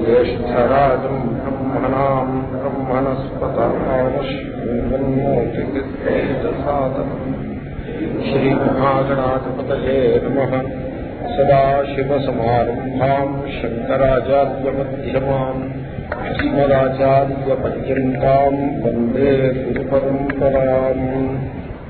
ज्येष्ठराजम् ब्रह्मणाम् ब्रह्मणस्पतामोतिसादनम् श्रीमहागणाधिपतये नमः। सदाशिवसमारम्भाम् शङ्कराचार्यमध्यमाम् अस्मदाचार्यपर्यन्ताम्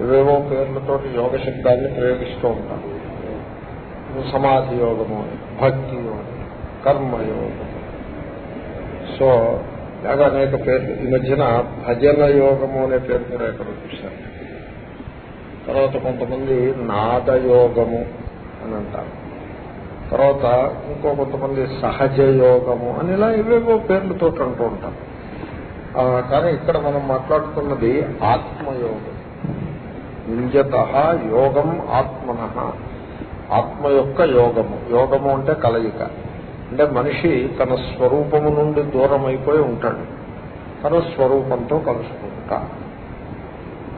ఏవేవో పేర్లతోటి యోగ శబ్దాన్ని ప్రయోగిస్తూ ఉంటారు సమాధి యోగము భక్తి యోగం కర్మయోగం సో ఇలాగ అనేక పేర్లు. ఈ మధ్యన భజన యోగము అనే పేరు కూడా ఎక్కడ చూశారు. తర్వాత కొంతమంది నాదయోగము అని అంటారు. తర్వాత ఇంకో కొంతమంది సహజ యోగము అని ఇలా ఇవేవో పేర్లతో అంటూ ఉంటారు. కానీ ఇక్కడ మనం మాట్లాడుతున్నది ఆత్మయోగం. యుంజత యోగం ఆత్మన. ఆత్మ యొక్క యోగము. యోగము అంటే కలయిక. అంటే మనిషి తన స్వరూపము నుండి దూరం అయిపోయి ఉంటాడు. తన స్వరూపంతో కలుసుకుంటా.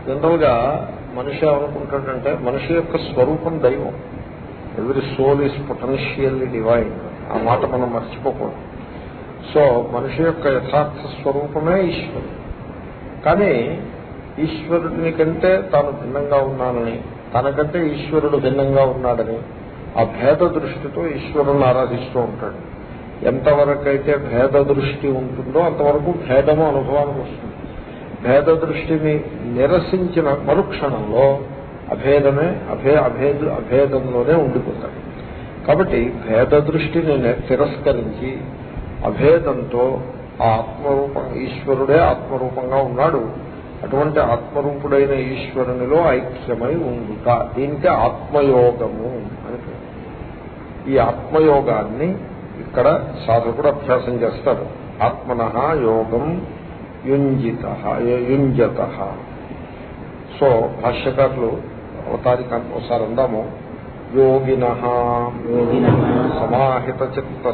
జనరల్గా మనిషి ఏమనుకుంటాడంటే మనిషి యొక్క స్వరూపం దైవం. Every soul is potentially divine ఆ మాట మనం మర్చిపోకూడదు. సో మనిషి యొక్క యథార్థ స్వరూపమే ఈశ్వరుడు. కానీ ఈశ్వరుడిని కంటే తాను భిన్నంగా ఉన్నానని తనకంటే ఈశ్వరుడు భిన్నంగా ఉన్నాడని ఆ భేద దృష్టితో ఈశ్వరుని ఆరాధిస్తూ ఉంటాడు. ఎంతవరకైతే భేద దృష్టి ఉంటుందో అంతవరకు భేదము అనుభవానికి వస్తుంది. భేద దృష్టిని నిరసించిన మరుక్షణంలో అభేదమే అభే అభేద అభేదంలోనే ఉండిపోతాడు. కాబట్టి భేద దృష్టిని తిరస్కరించి అభేదంతో ఆ ఆత్మరూపం ఈశ్వరుడే ఆత్మరూపంగా ఉన్నాడు. అటువంటి ఆత్మరూపుడైన ఈశ్వరునిలో ఐక్యమై ఉండుట. దీనికి ఆత్మయోగము అని ఈ ఆత్మయోగాన్ని ఇక్కడ సాధకుడు అభ్యాసం చేస్తారు. ఆత్మన యోగం యుంజిత యుంజత. సో భాష్యకారులు అవతారిక ఒకసారి అందాము. యోగిన సమాహిత చిత్త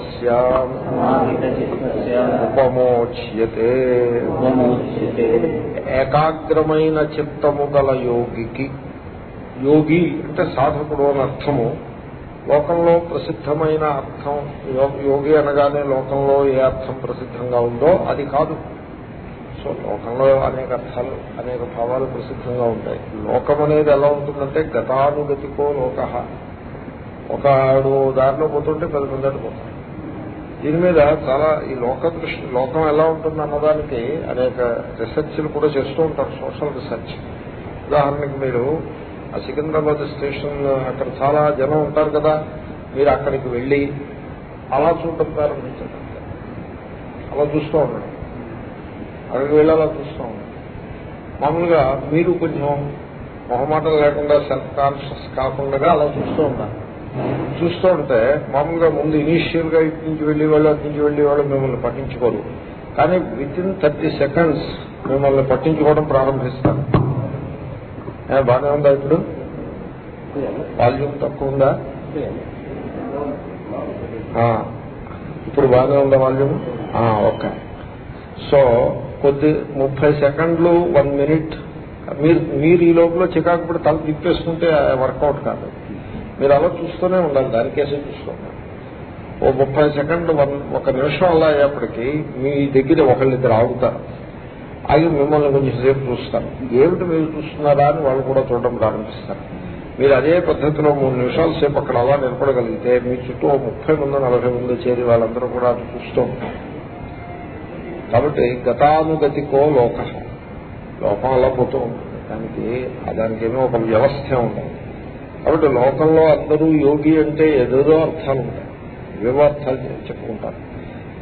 ఉపమోచ్యతే ఏకాగ్రమైన చిత్తము గల యోగికి యోగి అంటే సాధకుడు అని అర్థము. లోకంలో ప్రసిద్ధమైన అర్థం యోగి అనగానే లోకంలో ఏ అర్థం ప్రసిద్ధంగా ఉందో అది కాదు. సో లోకంలో అనేక అర్థాలు అనేక భావాలు ప్రసిద్ధంగా ఉంటాయి. లోకం అనేది ఎలా ఉంటుందంటే గతానుగతికో లోక. ఒకడు దారిలో పోతుంటే పది మంది పోతారు. దీని మీద చాలా ఈ లోక దృష్టి లోకం ఎలా ఉంటుంది అన్నదానికి అనేక రీసెర్చ్లు కూడా చేస్తూ ఉంటారు సోషల్ రీసెర్చ్ ఉదాహరణకి మీరు ఆ సికింద్రాబాద్ స్టేషన్ అక్కడ చాలా జనం ఉంటారు కదా మీరు అక్కడికి వెళ్ళి అలా చూడటం ప్రారంభించండి అలా చూస్తూ ఉండండి. అక్కడికి వెళ్ళి అలా చూస్తూ ఉండండి మామూలుగా మీరు కొంచెం మొహమాటం లేకుండా సెల్ఫ్ కాన్షియస్ కాకుండా అలా చూస్తూ ఉంటారు చూస్తూ ఉంటే మామూలుగా ముందు ఇనీషియల్గా ఇటు నుంచి వెళ్ళి వాళ్ళు అటు నుంచి వెళ్ళి వాళ్ళు మిమ్మల్ని పట్టించుకోరు. కానీ విత్ ఇన్ థర్టీ సెకండ్స్ మిమ్మల్ని పట్టించుకోవడం ప్రారంభిస్తారు. బాగానే ఉందా ఇప్పుడు? వాల్యూమ్ తక్కువ ఉందా? ఇప్పుడు బాగానే ఉందా వాల్యూమ్? ఓకే. సో కొద్ది ముప్పై సెకండ్లు వన్ మినిట్. మీరు మీరు ఈ లోపల చికాకు పడి తల తిప్పేసుకుంటే వర్కౌట్ కాదు. మీరు అలా చూస్తూనే ఉండాలి దానికేసే చూసుకోండి. ఓ ముప్పై సెకండ్లు వన్ ఒక నిమిషం అలా అయ్యేప్పటికీ మీ దగ్గర ఒకళ్ళిద్దరు ఆగుతారు. ఆగి మిమ్మల్ని కొంచెం సేపు చూస్తారు. ఏమిటి మీరు చూస్తున్నారా అని వాళ్ళు కూడా చూడడం ప్రారంభిస్తారు. మీరు అదే పద్ధతిలో మూడు నిమిషాల సేపు అక్కడ అలా నిలబడగలిగితే మీ చుట్టూ ముప్పై మంది నలభై మంది చేరి వాళ్ళందరూ కూడా అది చూస్తూ ఉంటారు. కాబట్టి గతానుగతికో లోక. లోకం అలా పోతూ ఉంటుంది. దానికి దానికి ఏమో ఒక వ్యవస్థ ఉండాలి కాబట్టి లోకంలో అందరూ యోగి అంటే ఏదేదో అర్థాలు ఉంటాయి. ఏవో అర్థాలు చెప్పుకుంటారు.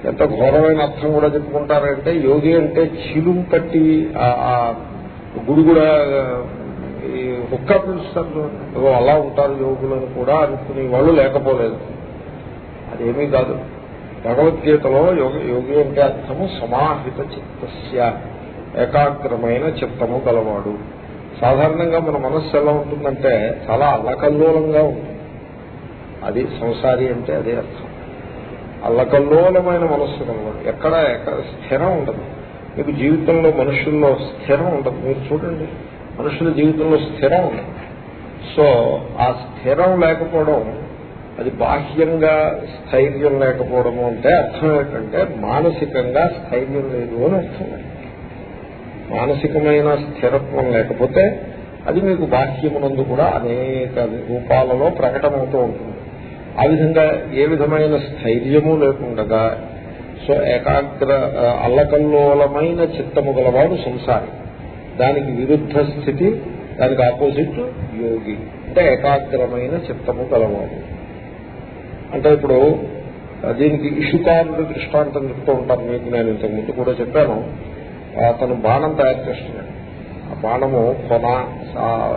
ఎంత ఘోరమైన అర్థం కూడా చెప్పుకుంటారంటే యోగి అంటే చిలుం పట్టి ఆ గుడి కూడా ఈ హుక్క పిలుస్తారు అలా ఉంటారు యోగులను కూడా అనుకునే వాళ్ళు లేకపోలేదు. అదేమీ కాదు. భగవద్గీతలో యోగ యోగి అంటే అర్థము సమాహిత చిత్తస్య ఏకాగ్రమైన చిత్తము గలవాడు. సాధారణంగా మన మనస్సు ఎలా ఉంటుందంటే చాలా అల్లకల్లోలంగా ఉంటుంది. అది సంసారి అంటే అదే అర్థం. అల్లకల్లోలమైన మనస్సు కలవాడు ఎక్కడ ఎక్కడ స్థిరం ఉండదు. మీకు జీవితంలో మనుషుల్లో స్థిరం ఉండదు. మీరు చూడండి మనుషుల జీవితంలో స్థిరం ఉండదు. సో ఆ స్థిరం లేకపోవడం అది బాహ్యంగా స్థైర్యం లేకపోవడము అంటే అర్థం ఏంటంటే మానసికంగా స్థైర్యం లేదు అని అర్థం. మానసికమైన స్థిరత్వం లేకపోతే అది మీకు బాహ్యమునందు కూడా అనేక రూపాలలో ప్రకటమవుతూ ఉంటుంది. ఆ విధంగా ఏ విధమైన స్థైర్యము లేకుండగా సో ఏకాగ్ర అల్లకల్లోలమైన చిత్తము గలవాడు సంసారి. దానికి విరుద్ధ స్థితి దానికి ఆపోజిట్ యోగి. అంటే ఏకాగ్రమైన చిత్తము గలవాడు. అంటే ఇప్పుడు దీనికి ఇషుకారుడు దృష్టాంతం చెప్తూ ఉంటాను మీకు నేను ఇంతకు ముందు కూడా చెప్పాను. అతను బాణం తయారు చేస్తున్నాడు. ఆ బాణము కొన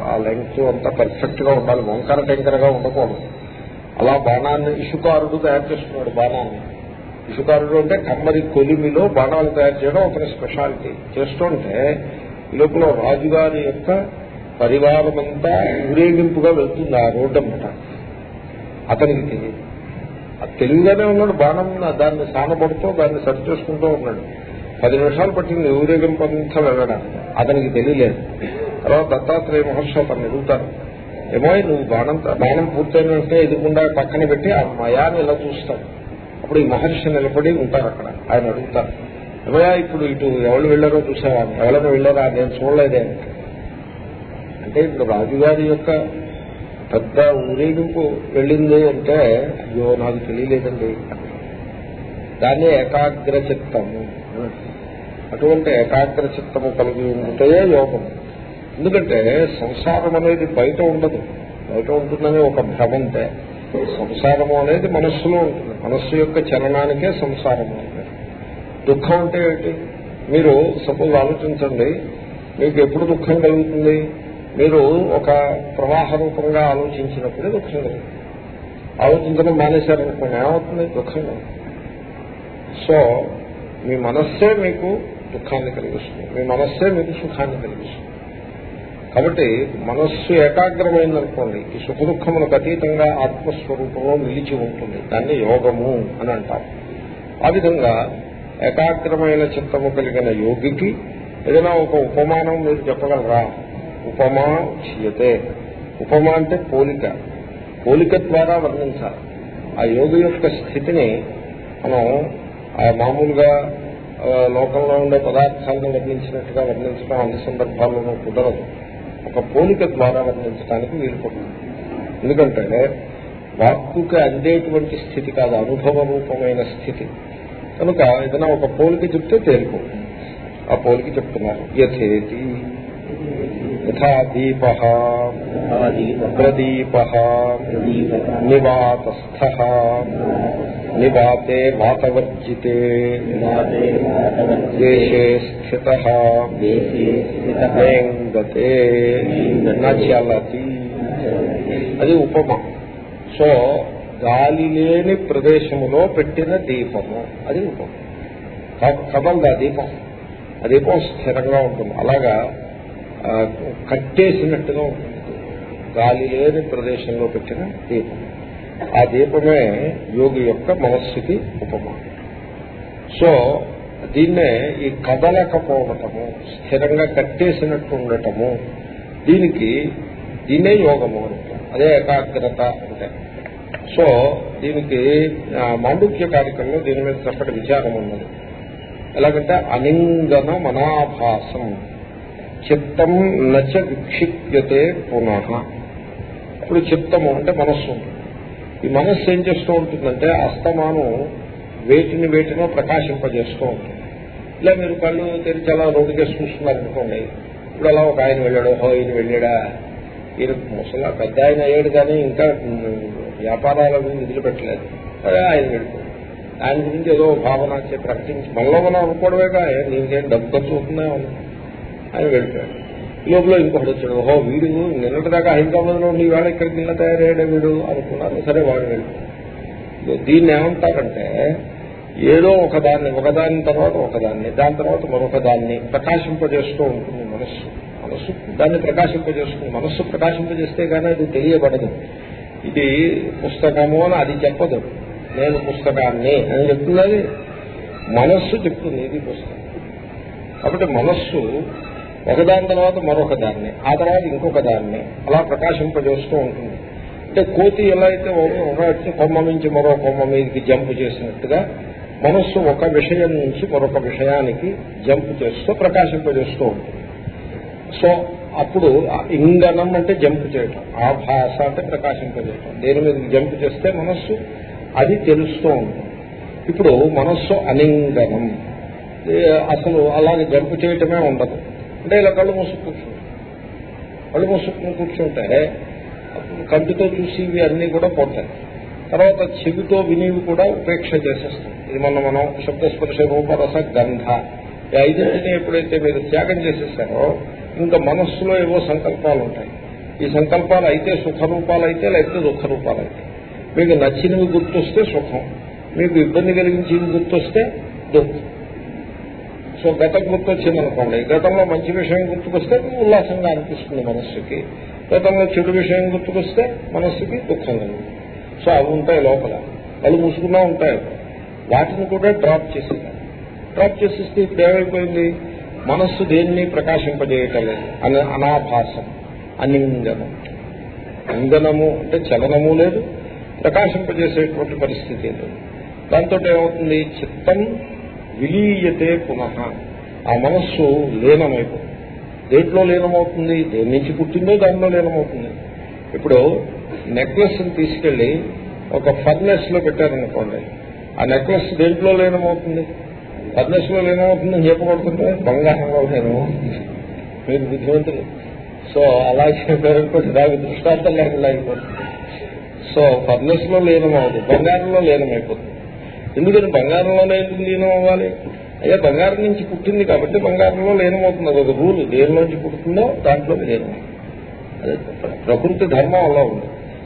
ఆ లెంగ్త్ అంతా పర్ఫెక్ట్గా ఉండాలి వంకర టెంకరగా ఉండకూడదు. అలా బాణాన్ని ఇషుకారుడు తయారు చేస్తున్నాడు బాణాన్ని. ఇషుకారుడు అంటే కమ్మరి కొలిమిలో బాణాలు తయారు చేయడం అతని స్పెషాలిటీ చేస్తుంటే లోపల రాజుగారి యొక్క పరివారం అంతా ఊరేగింపుగా వెళ్తుంది ఆ రోడ్డు అన్నమాట అతనికి తెలియదు తెలివిగానే ఉన్నాడు బాణం దాన్ని సానబడుతూ దాన్ని సరి చేసుకుంటూ ఉన్నాడు. పది నిమిషాలు పట్టింది ఊరేగింపు అంతా వెళ్ళడానికి అతనికి తెలియలేదు. తర్వాత దత్తాత్రేయ మహర్షి అతను ఎదుగుతారు ఏమో నువ్వు బాణం బాణం పూర్తయిన వెంటనే ఎదుగుండా పక్కన పెట్టి ఆ మయాన్ని ఇలా చూస్తాడు అప్పుడు ఈ మహర్షి నిలబడి ఉంటారు అక్కడ. ఆయన అడుగుతారు ఏమయా ఇప్పుడు ఇటు ఎవరు వెళ్ళారో చూసావా? ఎవరైనా వెళ్ళారా? నేను చూడలేదే. అంటే ఇప్పుడు రాజుగారి యొక్క పెద్ద ఊరేగింపు వెళ్ళింది అంటే అయ్యో నాకు తెలియలేదండి. దాన్ని ఏకాగ్ర చిత్తము అటువంటి ఏకాగ్ర చిత్తము కలిగి ఉంటే యోగం. ఎందుకంటే సంసారం అనేది బయట ఉండదు. బయట ఉంటుందని ఒక భ్రమంతే సంసారము అనేది మనస్సులో ఉంటుంది. మనస్సు యొక్క చలనానికే సంసారము ఉంటుంది దుఃఖం అంటే ఏంటి మీరు సపోజ్ ఆలోచించండి మీకు ఎప్పుడు దుఃఖం కలుగుతుంది? మీరు ఒక ప్రవాహ రూపంగా ఆలోచించినప్పుడే దుఃఖం లేదు ఆలోచించడం మానేశారనుకోండి ఏమవుతుంది? దుఃఖం సో మీ మనస్సే మీకు దుఃఖాన్ని కలిగిస్తుంది. మీ మనస్సే మీకు సుఖాన్ని కలిగిస్తుంది. కాబట్టి మనస్సు ఏకాగ్రమైందనుకోండి ఈ సుఖ దుఃఖములకు అతీతంగా ఆత్మస్వరూపంలో నిలిచి ఉంటుంది. దాన్ని యోగము అని అంటారు ఆ విధంగా ఏకాగ్రమైన చిత్తము కలిగిన యోగికి ఏదైనా ఒక ఉపమానం మీరు చెప్పగలరా? ఉపమా క్షీయతే. ఉపమా అంటే పోలిక. పోలిక ద్వారా వర్ణించాలి. ఆ యోగి యొక్క స్థితిని మనం ఆ మామూలుగా లోకంలో ఉండే పదార్థాలను వర్ణించినట్టుగా వర్ణించడం అన్ని సందర్భాల్లోనూ కుదరదు. ఒక పోలిక ద్వారా వర్ణించడానికి వీలు ఎందుకంటే వాక్కుకి అందేటువంటి స్థితి కాదు అనుభవ రూపమైన స్థితి. కనుక ఏదైనా ఒక పోలిక చెప్తే తేలిపోతుంది. ఆ పోలిక చెప్తున్నారు యథేతి నివాతస్థ నివాతే దేశే స్థిత గతే నచలతి అది ఉపమ. సో గాలి లేని ప్రదేశములో పెట్టిన దీపము. అది ఉపమ. కదలదు ఆ దీపం. ఆ దీపం స్థిరంగా ఉంటుంది. అలాగా కట్టేసినట్టుగా ఉంటుంది. గాలి లేని ప్రదేశంలో పెట్టిన దీపం. ఆ దీపమే యోగి యొక్క మనస్సుకి ఉపమానం. సో దీన్నే ఈ కదలకపోవటము స్థిరంగా కట్టేసినట్టు ఉండటము దీనికి దీన్నే యోగము అంటారు. అదే ఏకాగ్రత అంటే. సో దీనికి మాండుక్య కార్యక్రమంలో దీని మీద చక్కటి విచారం ఉన్నది. ఎలాగంటే అనింగన మనాభాసం చిత్తం నచ విక్షిప్యతే పునః. ఇప్పుడు చిత్తము అంటే మనస్సు ఈ మనస్సు ఏం చేస్తూ ఉంటుందంటే అస్తమానం వేటిని వేటినో ప్రకాశింపజేస్తూ ఉంటుంది. ఇలా మీరు కళ్ళు తెరిచి అలా రోడ్డుకేసి చూస్తున్నారు అనుకోండి ఇప్పుడు అలా ఒక ఆయన వెళ్ళాడు హో ఈయన వెళ్ళాడా? ఈయన ముసలా పెద్ద ఆయన అయ్యాడు కానీ ఇంకా వ్యాపారాలను నిధులు పెట్టలేదు అదే ఆయన వెళ్ళిపోయాడు. ఆయన గురించి ఏదో భావన చే ప్రకటించి మళ్ళీ మనం అనుకోవడమే కానీ నీకేం డబ్బు ఖర్చు అవుతుందా ఆయన వెళ్ళిపోయాడు లోపల ఇంకొకటి వచ్చాడు ఓహో వీడు నిన్నటి దాకా హైదరాబాద్లో ఉండి వేళ ఇక్కడికి నిన్న తయారయ్యాడే వీడు? అనుకున్నారు సరే వాడు వెళ్ళి దీన్ని ఏమంటారంటే ఏదో ఒకదాన్ని ఒకదాని తర్వాత ఒకదాన్ని దాని తర్వాత మరొక దాన్ని ప్రకాశింపజేస్తూ ఉంటుంది మనస్సు. మనస్సు దాన్ని ప్రకాశింపజేస్తుంది. మనస్సు ప్రకాశింపజేస్తే కానీ అది తెలియబడదు. ఇది పుస్తకము అని అది చెప్పదు. నేను పుస్తకాన్ని అని చెప్తున్నది మనస్సు చెప్తుంది ఇది పుస్తకం. కాబట్టి మనస్సు ఒకదాని తర్వాత మరొక దాన్ని ఆ తర్వాత ఇంకొక దాన్ని అలా ప్రకాశింపజేస్తూ ఉంటుంది. అంటే కోతి ఎలా అయితే ఒక కొమ్మ నుంచి మరో కొమ్మ మీదకి జంప్ చేసినట్టుగా మనస్సు ఒక విషయం నుంచి మరొక విషయానికి జంప్ చేస్తూ ప్రకాశింపజేస్తూ ఉంటుంది. సో అప్పుడు ఇంగనం అంటే జంప్ చేయటం ఆ భాష అంటే ప్రకాశింపజేయటం. దేని మీద జంప్ చేస్తే మనస్సు అది తెలుస్తూ ఉంటుంది. ఇప్పుడు మనస్సు అనింగనం. అసలు అలాగే జంప్ చేయటమే ఉండదు. అంటే ఇలా కళ్ళు మూసుకు కూర్చుంటాం కళ్ళు మూసుకుని కూర్చుంటే కంటితో చూసేవి అన్నీ కూడా పోతాయి తర్వాత చెవితో వినివి కూడా ఉపేక్ష చేసేస్తాం ఇది మొన్న మనం శబ్దస్పర్శ రూపరస గంధ ఈ ఐదింటిని ఎప్పుడైతే మీరు త్యాగం చేసేసారో ఇంకా మనస్సులో ఏవో సంకల్పాలు ఉంటాయి ఈ సంకల్పాలు అయితే సుఖ రూపాలు అయితే లేకపోతే దుఃఖ రూపాలు అయితే మీకు నచ్చినవి గుర్తొస్తే సుఖం మీకు ఇబ్బంది కలిగించేవి గుర్తొస్తే దుఃఖం సో గతం గుర్తొచ్చిందనుకోండి గతంలో మంచి విషయం గుర్తుకొస్తే ఉల్లాసంగా అనిపిస్తుంది మనస్సుకి. గతంలో చెడు విషయం గుర్తుకొస్తే మనస్సుకి దుఃఖంగా సో అవి ఉంటాయి లోపల. వాళ్ళు మూసుకున్నా ఉంటాయి. వాటిని కూడా డ్రాప్ చేసేయాలి డ్రాప్ చేసేస్తే ఇప్పుడు ఏమైపోయింది? మనస్సు దేన్ని ప్రకాశింపజేయటం లేదు అని అనాభాసం. అనిందనం. ఇంధనము అంటే చలనము లేదు. ప్రకాశింపజేసేటువంటి పరిస్థితి లేదు. దాంతో ఏమవుతుంది? చిత్తం విలీయతే పునః. ఆ మనస్సు లీనమైపోతుంది దేంట్లో లీనమవుతుంది? దేని నుంచి పుట్టిందో దానిలో లీనమవుతుంది. ఇప్పుడు నెక్లెస్ తీసుకెళ్ళి ఒక ఫర్నెస్లో పెట్టారనుకోండి. ఆ నెక్లెస్ దేంట్లో లీనమవుతుంది? ఫర్నెస్లో లీనమవుతుంది చెప్పబడుతుంటే బంగారంలో లీనమవుతుంది. మీరు బుద్ధిమంతులు. సో అలా చెప్పారనుకోండి దానికి దృష్టాంతం లేకుండా అయిపోతుంది. సో ఫర్నెస్లో లీనమవుతుంది బంగారంలో లీనమైపోతుంది. ఎందుకని బంగారంలోనే ఎందుకు లీనం అవ్వాలి? అయ్యా బంగారం నుంచి పుట్టింది కాబట్టి బంగారంలో లీనమవుతుంది. అదొక రూల్. దేనిలోంచి పుడుతుందో దాంట్లో లీనం అదే ప్రకృతి ధర్మం అలా ఉంది.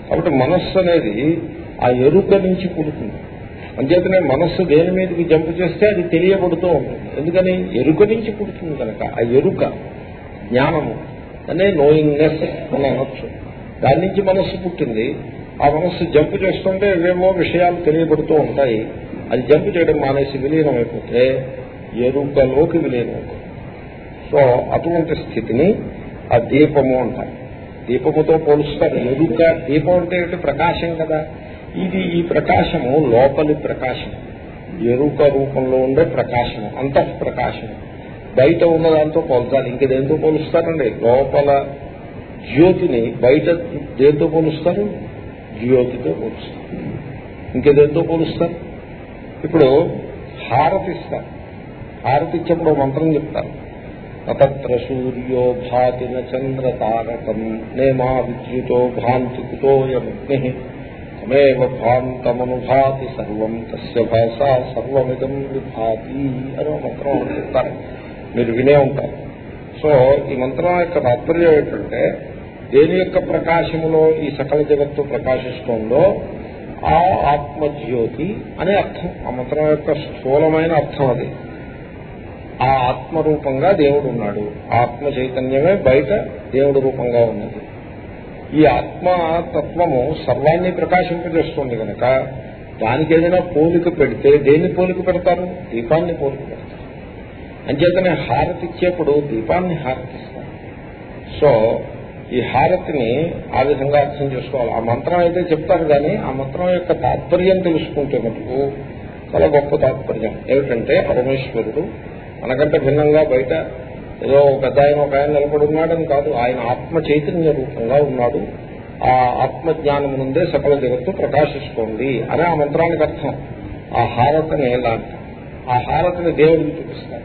కాబట్టి మనస్సు అనేది ఆ ఎరుక నుంచి పుడుతుంది. అంచేతనే మనస్సు దేని మీదకి జంప్ చేస్తే అది తెలియబడుతూ ఉంటుంది. ఎందుకని? ఎరుక నుంచి పుడుతుంది కనుక. ఆ ఎరుక జ్ఞానము. అనే నోయింగ్నెస్ అని అనొచ్చు. దాని నుంచి మనస్సు పుట్టింది. ఆ మనస్సు జంప్ చేస్తుంటే ఏవేవో విషయాలు తెలియబడుతూ ఉంటాయి. అది జంప్ చేయడం మానేసి విలీనం అయిపోతే ఎరుకలోకి విలీనం సో అటువంటి స్థితిని ఆ దీపము అంటారు. దీపముతో పోలుస్తారు. ఎరుక దీపం అంటే ప్రకాశం కదా. ఇది ఈ ప్రకాశము లోపలి ప్రకాశం. ఎరుక రూపంలో ఉండే ప్రకాశము అంత ప్రకాశం బయట ఉన్న దాంతో పోల్చాలి. ఇంక దేంతో పోలుస్తారండి? లోపల జ్యోతిని బయట దేంతో పోలుస్తారు? జ్యోతితో పోలుస్తారు. ఇంకేదేంతో పోలుస్తారు? ఇప్పుడు హారతి ఇస్తారు హారతి ఇచ్చేప్పుడు మంత్రం చెప్తారు. అతత్ర సూర్యో భాతి చంద్ర తారకం నేమా విద్యుతో భాంతి కుతోయమగ్ని తమేవ భాంతమనుభాతి సర్వం తస్య భాష సర్వమిదం విభాతి అని మంత్రం చెప్తారు. మీరు వినే ఉంటారు. సో ఈ మంత్రం యొక్క తాత్పర్యం ఏంటంటే దేని యొక్క ప్రకాశములో ఈ సకల జగత్తు ప్రకాశిస్తోందో ఆ ఆత్మజ్యోతి అనే అర్థం. ఆ మంత్రం యొక్క స్థూలమైన అర్థం అది. ఆ ఆత్మ రూపంగా దేవుడు ఉన్నాడు. ఆత్మ చైతన్యమే బయట దేవుడు రూపంగా ఉన్నది. ఈ ఆత్మతత్వము సర్వాన్ని ప్రకాశింపజేస్తుంది కనుక దానికి ఏదైనా పోలిక పెడితే దేన్ని పోలిక పెడతారు? దీపాన్ని పోలిక పెడతారు. అంచేతనే హారతి ఇచ్చేప్పుడు దీపాన్ని హారతిస్తారు. సో ఈ హారతిని ఆ విధంగా అర్థం చేసుకోవాలి. ఆ మంత్రం అయితే చెప్తారు కానీ ఆ మంత్రం యొక్క తాత్పర్యం తెలుసుకుంటే మటుకు చాలా గొప్ప తాత్పర్యం. ఏమిటంటే పరమేశ్వరుడు మనకంటే భిన్నంగా బయట ఏదో పెద్ద ఆయన ఒక ఆయన నిలబడి ఉన్నాడని కాదు ఆయన ఆత్మ చైతన్య రూపంగా ఉన్నాడు. ఆ ఆత్మ జ్ఞానం నుండే సకల జగత్తు ప్రకాశిస్తోంది అని ఆ మంత్రానికి అర్థం. ఆ హారతిని ఎలా ఆ హారతిని దేవుడికి చూపిస్తారు.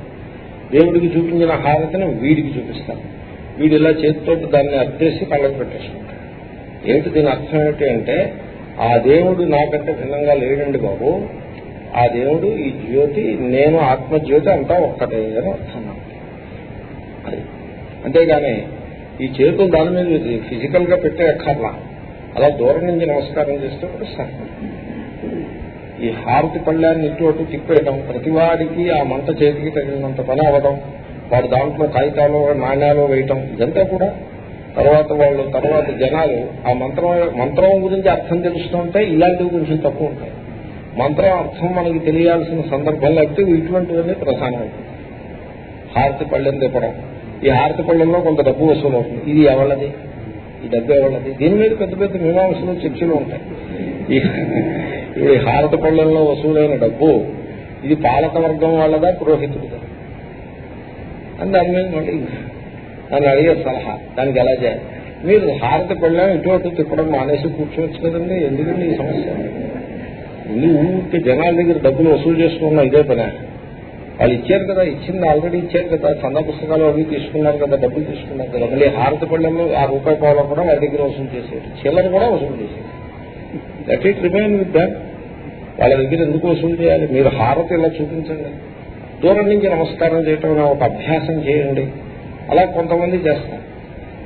దేవుడికి చూపించిన హారతిని వీడికి చూపిస్తారు. వీడు ఇలా చేతితో దాన్ని అద్దేసి కళ్ళకు పెట్టేసుకుంటాడు ఏమిటి దీని అర్థం ఏమిటి అంటే ఆ దేవుడు నాకంటే భిన్నంగా లేడండి బాబు. ఆ దేవుడు ఈ జ్యోతి నేను ఆత్మజ్యోతి అంతా ఒక్కటే అని అర్థం అంతేగాని ఈ చేతులు దాని మీద ఫిజికల్గా పెట్టే అక్కర్లా. అలా దూరం నుంచి నమస్కారం చేస్తే కూడా ఈ హారతి పళ్ళాన్ని ఇటు అటు తిప్పేయడం ప్రతివాడికి ఆ మంట చేతికి తగిలినంత పని అవ్వడం వాడు దాంట్లో కాగితాలు నాణ్యాలు వేయటం ఇదంతా కూడా తర్వాత వాళ్ళు తర్వాత జనాలు ఆ మంత్రం మంత్రం గురించి అర్థం తెలుస్తుంటే ఇలాంటివి కొంచెం తక్కువ ఉంటాయి. మంత్రం అర్థం మనకి తెలియాల్సిన సందర్భం అయితే ఇటువంటివన్నీ ప్రధానమవుతుంది హారతి పళ్ళెం తిప్పడం ఈ హారతి పళ్ళెంలో కొంత డబ్బు వసూలు అవుతుంది. ఇది ఎవళ్ళది? ఈ డబ్బు ఎవళ్ళది? దీని మీద పెద్ద పెద్ద మీమాంసలు చర్చలు ఉంటాయి. ఈ ఈ హారతి పళ్ళెంలో వసూలైన డబ్బు ఇది పాలక వర్గం వాళ్ళదా పురోహితుడిదా? అని దాని మీద మళ్ళీ దాన్ని అడిగే సలహా. దానికి ఎలా చేయాలి? మీరు హారతి పెళ్ళాం ఇటువంటి తిప్పడం మానేసి కూర్చోవచ్చు కదండి ఎందుకండి ఈ సమస్య? ఇన్ని ఊరికి జనాల దగ్గర డబ్బులు వసూలు చేసుకున్న ఇదే పనే. వాళ్ళు ఇచ్చారు కదా ఇచ్చింది ఆల్రెడీ ఇచ్చారు కదా చందా పుస్తకాలు అవి తీసుకున్నారు కదా డబ్బులు తీసుకున్నారు కదా మళ్ళీ హారతి పళ్ళెంలో ఆ రూపాయి పావులో కూడా వాళ్ళ దగ్గర వసూలు చేసేది చిల్లర కూడా వసూలు చేసేది. That it remain with that వాళ్ళ దగ్గర ఎందుకు వసూలు చేయాలి? మీరు హారతి ఇలా చూపించండి? దూరం నుంచి నమస్కారం చేయటం అనే ఒక అభ్యాసం చేయండి. అలా కొంతమంది చేస్తారు.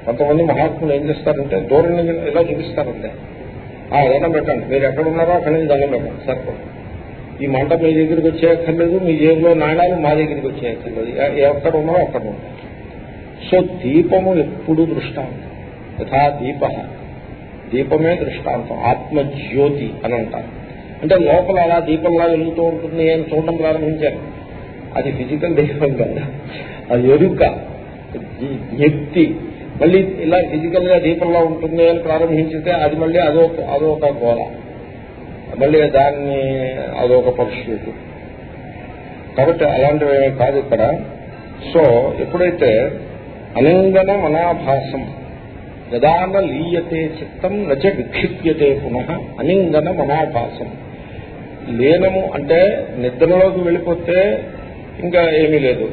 కొంతమంది మహాత్ములు ఏం చేస్తారంటే దూరం నుంచి ఇలా చూపిస్తారంటే ఆ దండం పెట్టండి. మీరు ఎక్కడ ఉన్నారో అక్కడ నుంచి దండం పెట్టండి. సరిపడు ఈ మంట మీ దగ్గరికి వచ్చేయక్కర్లేదు. మీ జేబులో నాణాలు మా దగ్గరికి వచ్చేయక్కర్లేదు. ఎక్కడ ఉన్నారో అక్కడ సో దీపము ఎప్పుడు దృష్టాంతం. యథా దీప. దీపమే దృష్టాంతం. ఆత్మజ్యోతి అని అంటారు. అంటే లోపల అలా దీపంలా వెలుగుతూ ఉంటుంది అని చూడడం ప్రారంభించారు. అది ఫిజికల్ దైవం కదా. అది ఎరుక వ్యక్తి మళ్ళీ ఇలా ఫిజికల్గా దీపంలో ఉంటుంది అని ప్రారంభించితే అది మళ్ళీ అదొక అదొక గోళ. మళ్ళీ దాన్ని అదొక పరిస్థితి కాబట్టి అలాంటివి ఏమీ కాదు ఇక్కడ. సో ఎప్పుడైతే అలింగన మనాభాసం యదాన లీయతే చిత్తం నచ విక్షిప్యతే పునః అనింగన మనాభాసం. లీనము అంటే నిద్రలోకి వెళ్ళిపోతే ఇంకా ఏమీ లేదు.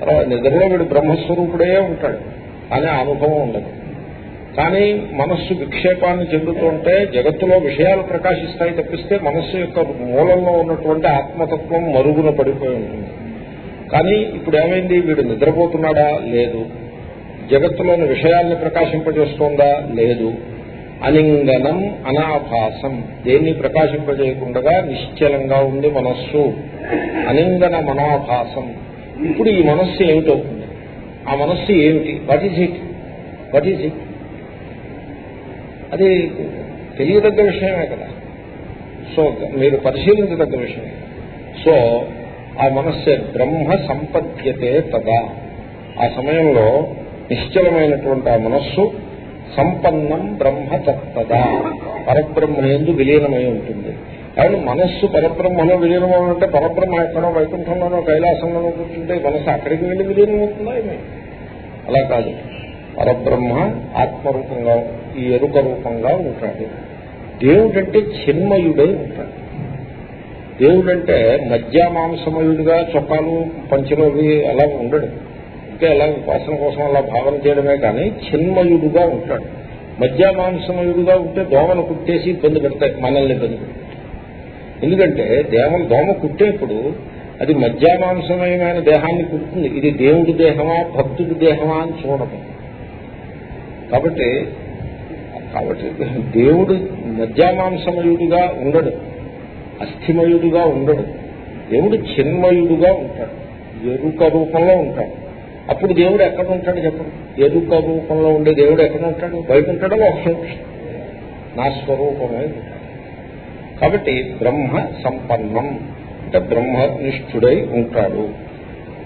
తర్వాత నిద్రలో వీడు బ్రహ్మస్వరూపుడే ఉంటాడు. అనే అనుభవం ఉండదు. కానీ మనస్సు విక్షేపాన్ని చెందుతుంటే జగత్తులో విషయాలు ప్రకాశిస్తాయి తప్పిస్తే మనస్సు యొక్క మూలంలో ఉన్నటువంటి ఆత్మతత్వం మరుగున పడిపోయి ఉంటుంది. కానీ ఇప్పుడు ఏమైంది? వీడు నిద్రపోతున్నాడా? లేదు. జగత్తులోని విషయాల్ని ప్రకాశింపజేస్తోందా? లేదు. అలింగనం అనాభాసం. దేన్ని ప్రకాశింపజేయకుండా నిశ్చలంగా ఉంది మనస్సు. అలింగన మనాభాసం ఇప్పుడు ఈ మనస్సు ఏమిటవుతుంది? ఆ మనస్సు ఏమిటి? What is it what is it అది తెలియదగ్గ విషయమే కదా. సో మీరు పరిశీలించదగ్గ విషయం సో ఆ మనస్సే బ్రహ్మ సంపద్యతే తదా. ఆ సమయంలో నిశ్చలమైనటువంటి ఆ మనస్సు సంపన్నం బ్రహ్మ తత్తదా పరబ్రహ్మ ఎందు విలీనమై ఉంటుంది. కానీ మనస్సు పరబ్రహ్మలో విలీనం అంటే పరబ్రహ్మ ఎక్కడో వైకుంఠంలోనో కైలాసంలోనో కూర్చుంటే మనస్సు అక్కడికి వెళ్ళి విలీనం అవుతుందా అలా కాదు. పరబ్రహ్మ ఆత్మరూపంగా ఈ ఎరుక రూపంగా ఉంటాడు. దేవుడంటే చిన్మయుడై ఉంటాడు. దేవుడంటే మధ్య మాంసమయుడిగా చొక్కాలు పంచలోవి అవి అలా ఉండడు. ఇంకా అలా ఉపాసన కోసం అలా భావన చేయడమే కానీ చిన్మయుడుగా ఉంటాడు. మధ్య మాంసమయుడుగా ఉంటే దోమను కుట్టేసి ఇబ్బంది పెడతాయి మనల్ని ఇబ్బంది పెడతాయి. ఎందుకంటే దేవం దోమ కుట్టేప్పుడు అది మధ్య మాంసమయమైన దేహాన్ని కుడుతుంది. ఇది దేవుడి దేహమా భక్తుడి దేహమా అని చూడదు కాబట్టి కాబట్టి దేవుడు మధ్యామాంసమయుడిగా ఉండడు అస్థిమయుడుగా ఉండడు. దేవుడు చిన్మయుడుగా ఉంటాడు ఎరుక రూపంలో ఉంటాడు. అప్పుడు దేవుడు ఎక్కడ ఉంటాడు చెప్పండి? ఎరుక రూపంలో ఉండే దేవుడు ఎక్కడ ఉంటాడు? బయట ఉంటాడో? లోపల నా స్వరూపమై. కాబట్టి బ్రహ్మ సంపన్నం. అంటే బ్రహ్మనిష్ఠుడై ఉంటాడు.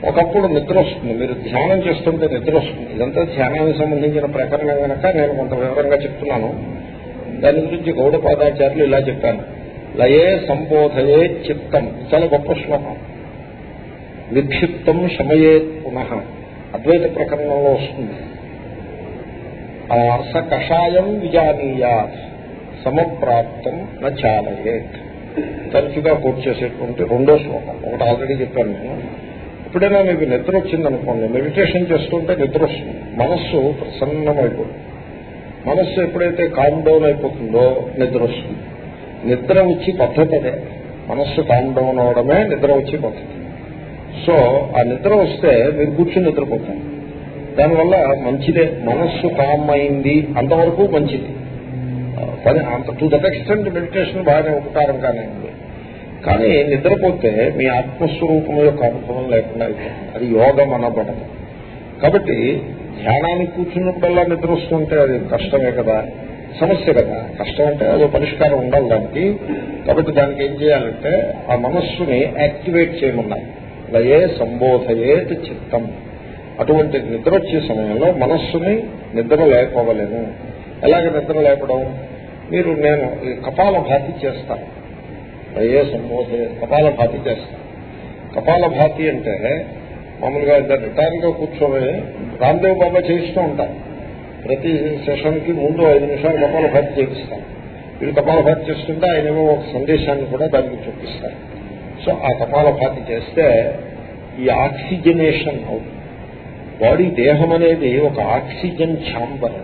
ఒకప్పుడు నిద్ర వస్తుంది. మీరు ధ్యానం చేస్తుంటే నిద్ర వస్తుంది. ఇదంతా ధ్యానానికి సంబంధించిన ప్రకరణం కనుక నేను కొంత వివరంగా చెప్తున్నాను. దాని గురించి గౌడపాదాచార్యులు ఇలా చెప్పాను లయే సంబోధయే చిత్తం. చాలా గొప్ప శ్లోకం. విక్షిప్తం శమయే పునః. అద్వైత ప్రకరణంలో వస్తుంది. ఆ స కషాయం విజానీయాత్ సమప్రాప్తం నాలయేత్ తరచుగా కోట్ చేసేటువంటి రెండో శ్లోకం. ఒకటి ఆల్రెడీ చెప్పాను నేను. ఎప్పుడైనా మీకు నిద్ర వచ్చిందనుకోండి మెడిటేషన్ చేస్తుంటే నిద్ర వస్తుంది. మనస్సు ప్రసన్నమైపోతుంది. మనస్సు ఎప్పుడైతే కామ్ డౌన్ అయిపోతుందో నిద్ర వస్తుంది. నిద్ర వచ్చి పద్ధతి అదే మనస్సు కామ్ డౌన్ అవడమే నిద్ర వచ్చి పద్ధతి. సో ఆ నిద్ర వస్తే మీరు కూర్చుని నిద్రపోతారు. దానివల్ల మంచిదే. మనస్సు కామ్ అయింది అంతవరకు మంచిది. పని అంత టు దట్ ఎక్స్టెంట్ మెడిటేషన్ బాగానే ఉపకారం కానీ కానీ నిద్రపోతే మీ ఆత్మస్వరూపం యొక్క అనుభవం లేకుండా అది యోగం అనబడదు. కాబట్టి ధ్యానానికి కూర్చున్నప్పుడల్లా నిద్ర వస్తుంటే అది కష్టమే కదా. సమస్య కదా. కష్టం అంటే అదో పరిష్కారం ఉండాలి దానికి. కాబట్టి దానికి ఏం చేయాలంటే ఆ మనస్సుని యాక్టివేట్ చేయమన్నారు. లయే సంబోధయేత్ చిత్తం. అటువంటి నిద్ర వచ్చే సమయంలో మనస్సుని నిద్ర లేకపోవలేము ఎలాగ నిద్ర లేపడం? మీరు నేను ఈ కపాల భాతి చేస్తాను లయే సంబోధ కపాల భాతి చేస్తాను కపాల భాతి అంటే మామూలుగా ఇద్దరు రిటైర్గా కూర్చొని రామ్దేవ్ బాబా చేయిస్తూ ఉంటారు ప్రతి సెషన్కి ముందు ఐదు నిమిషాలు కపాల భాతి చేయిస్తాను వీళ్ళు కపాల భాతి చేస్తుంటే ఆయన ఒక సందేశాన్ని కూడా దానికి చూపిస్తారు సో ఆ కపాలపాతి చేస్తే ఈ ఆక్సిజనేషన్ అవుతుంది. బాడీ దేహం అనేది ఒక ఆక్సిజన్ ఛాంబర్.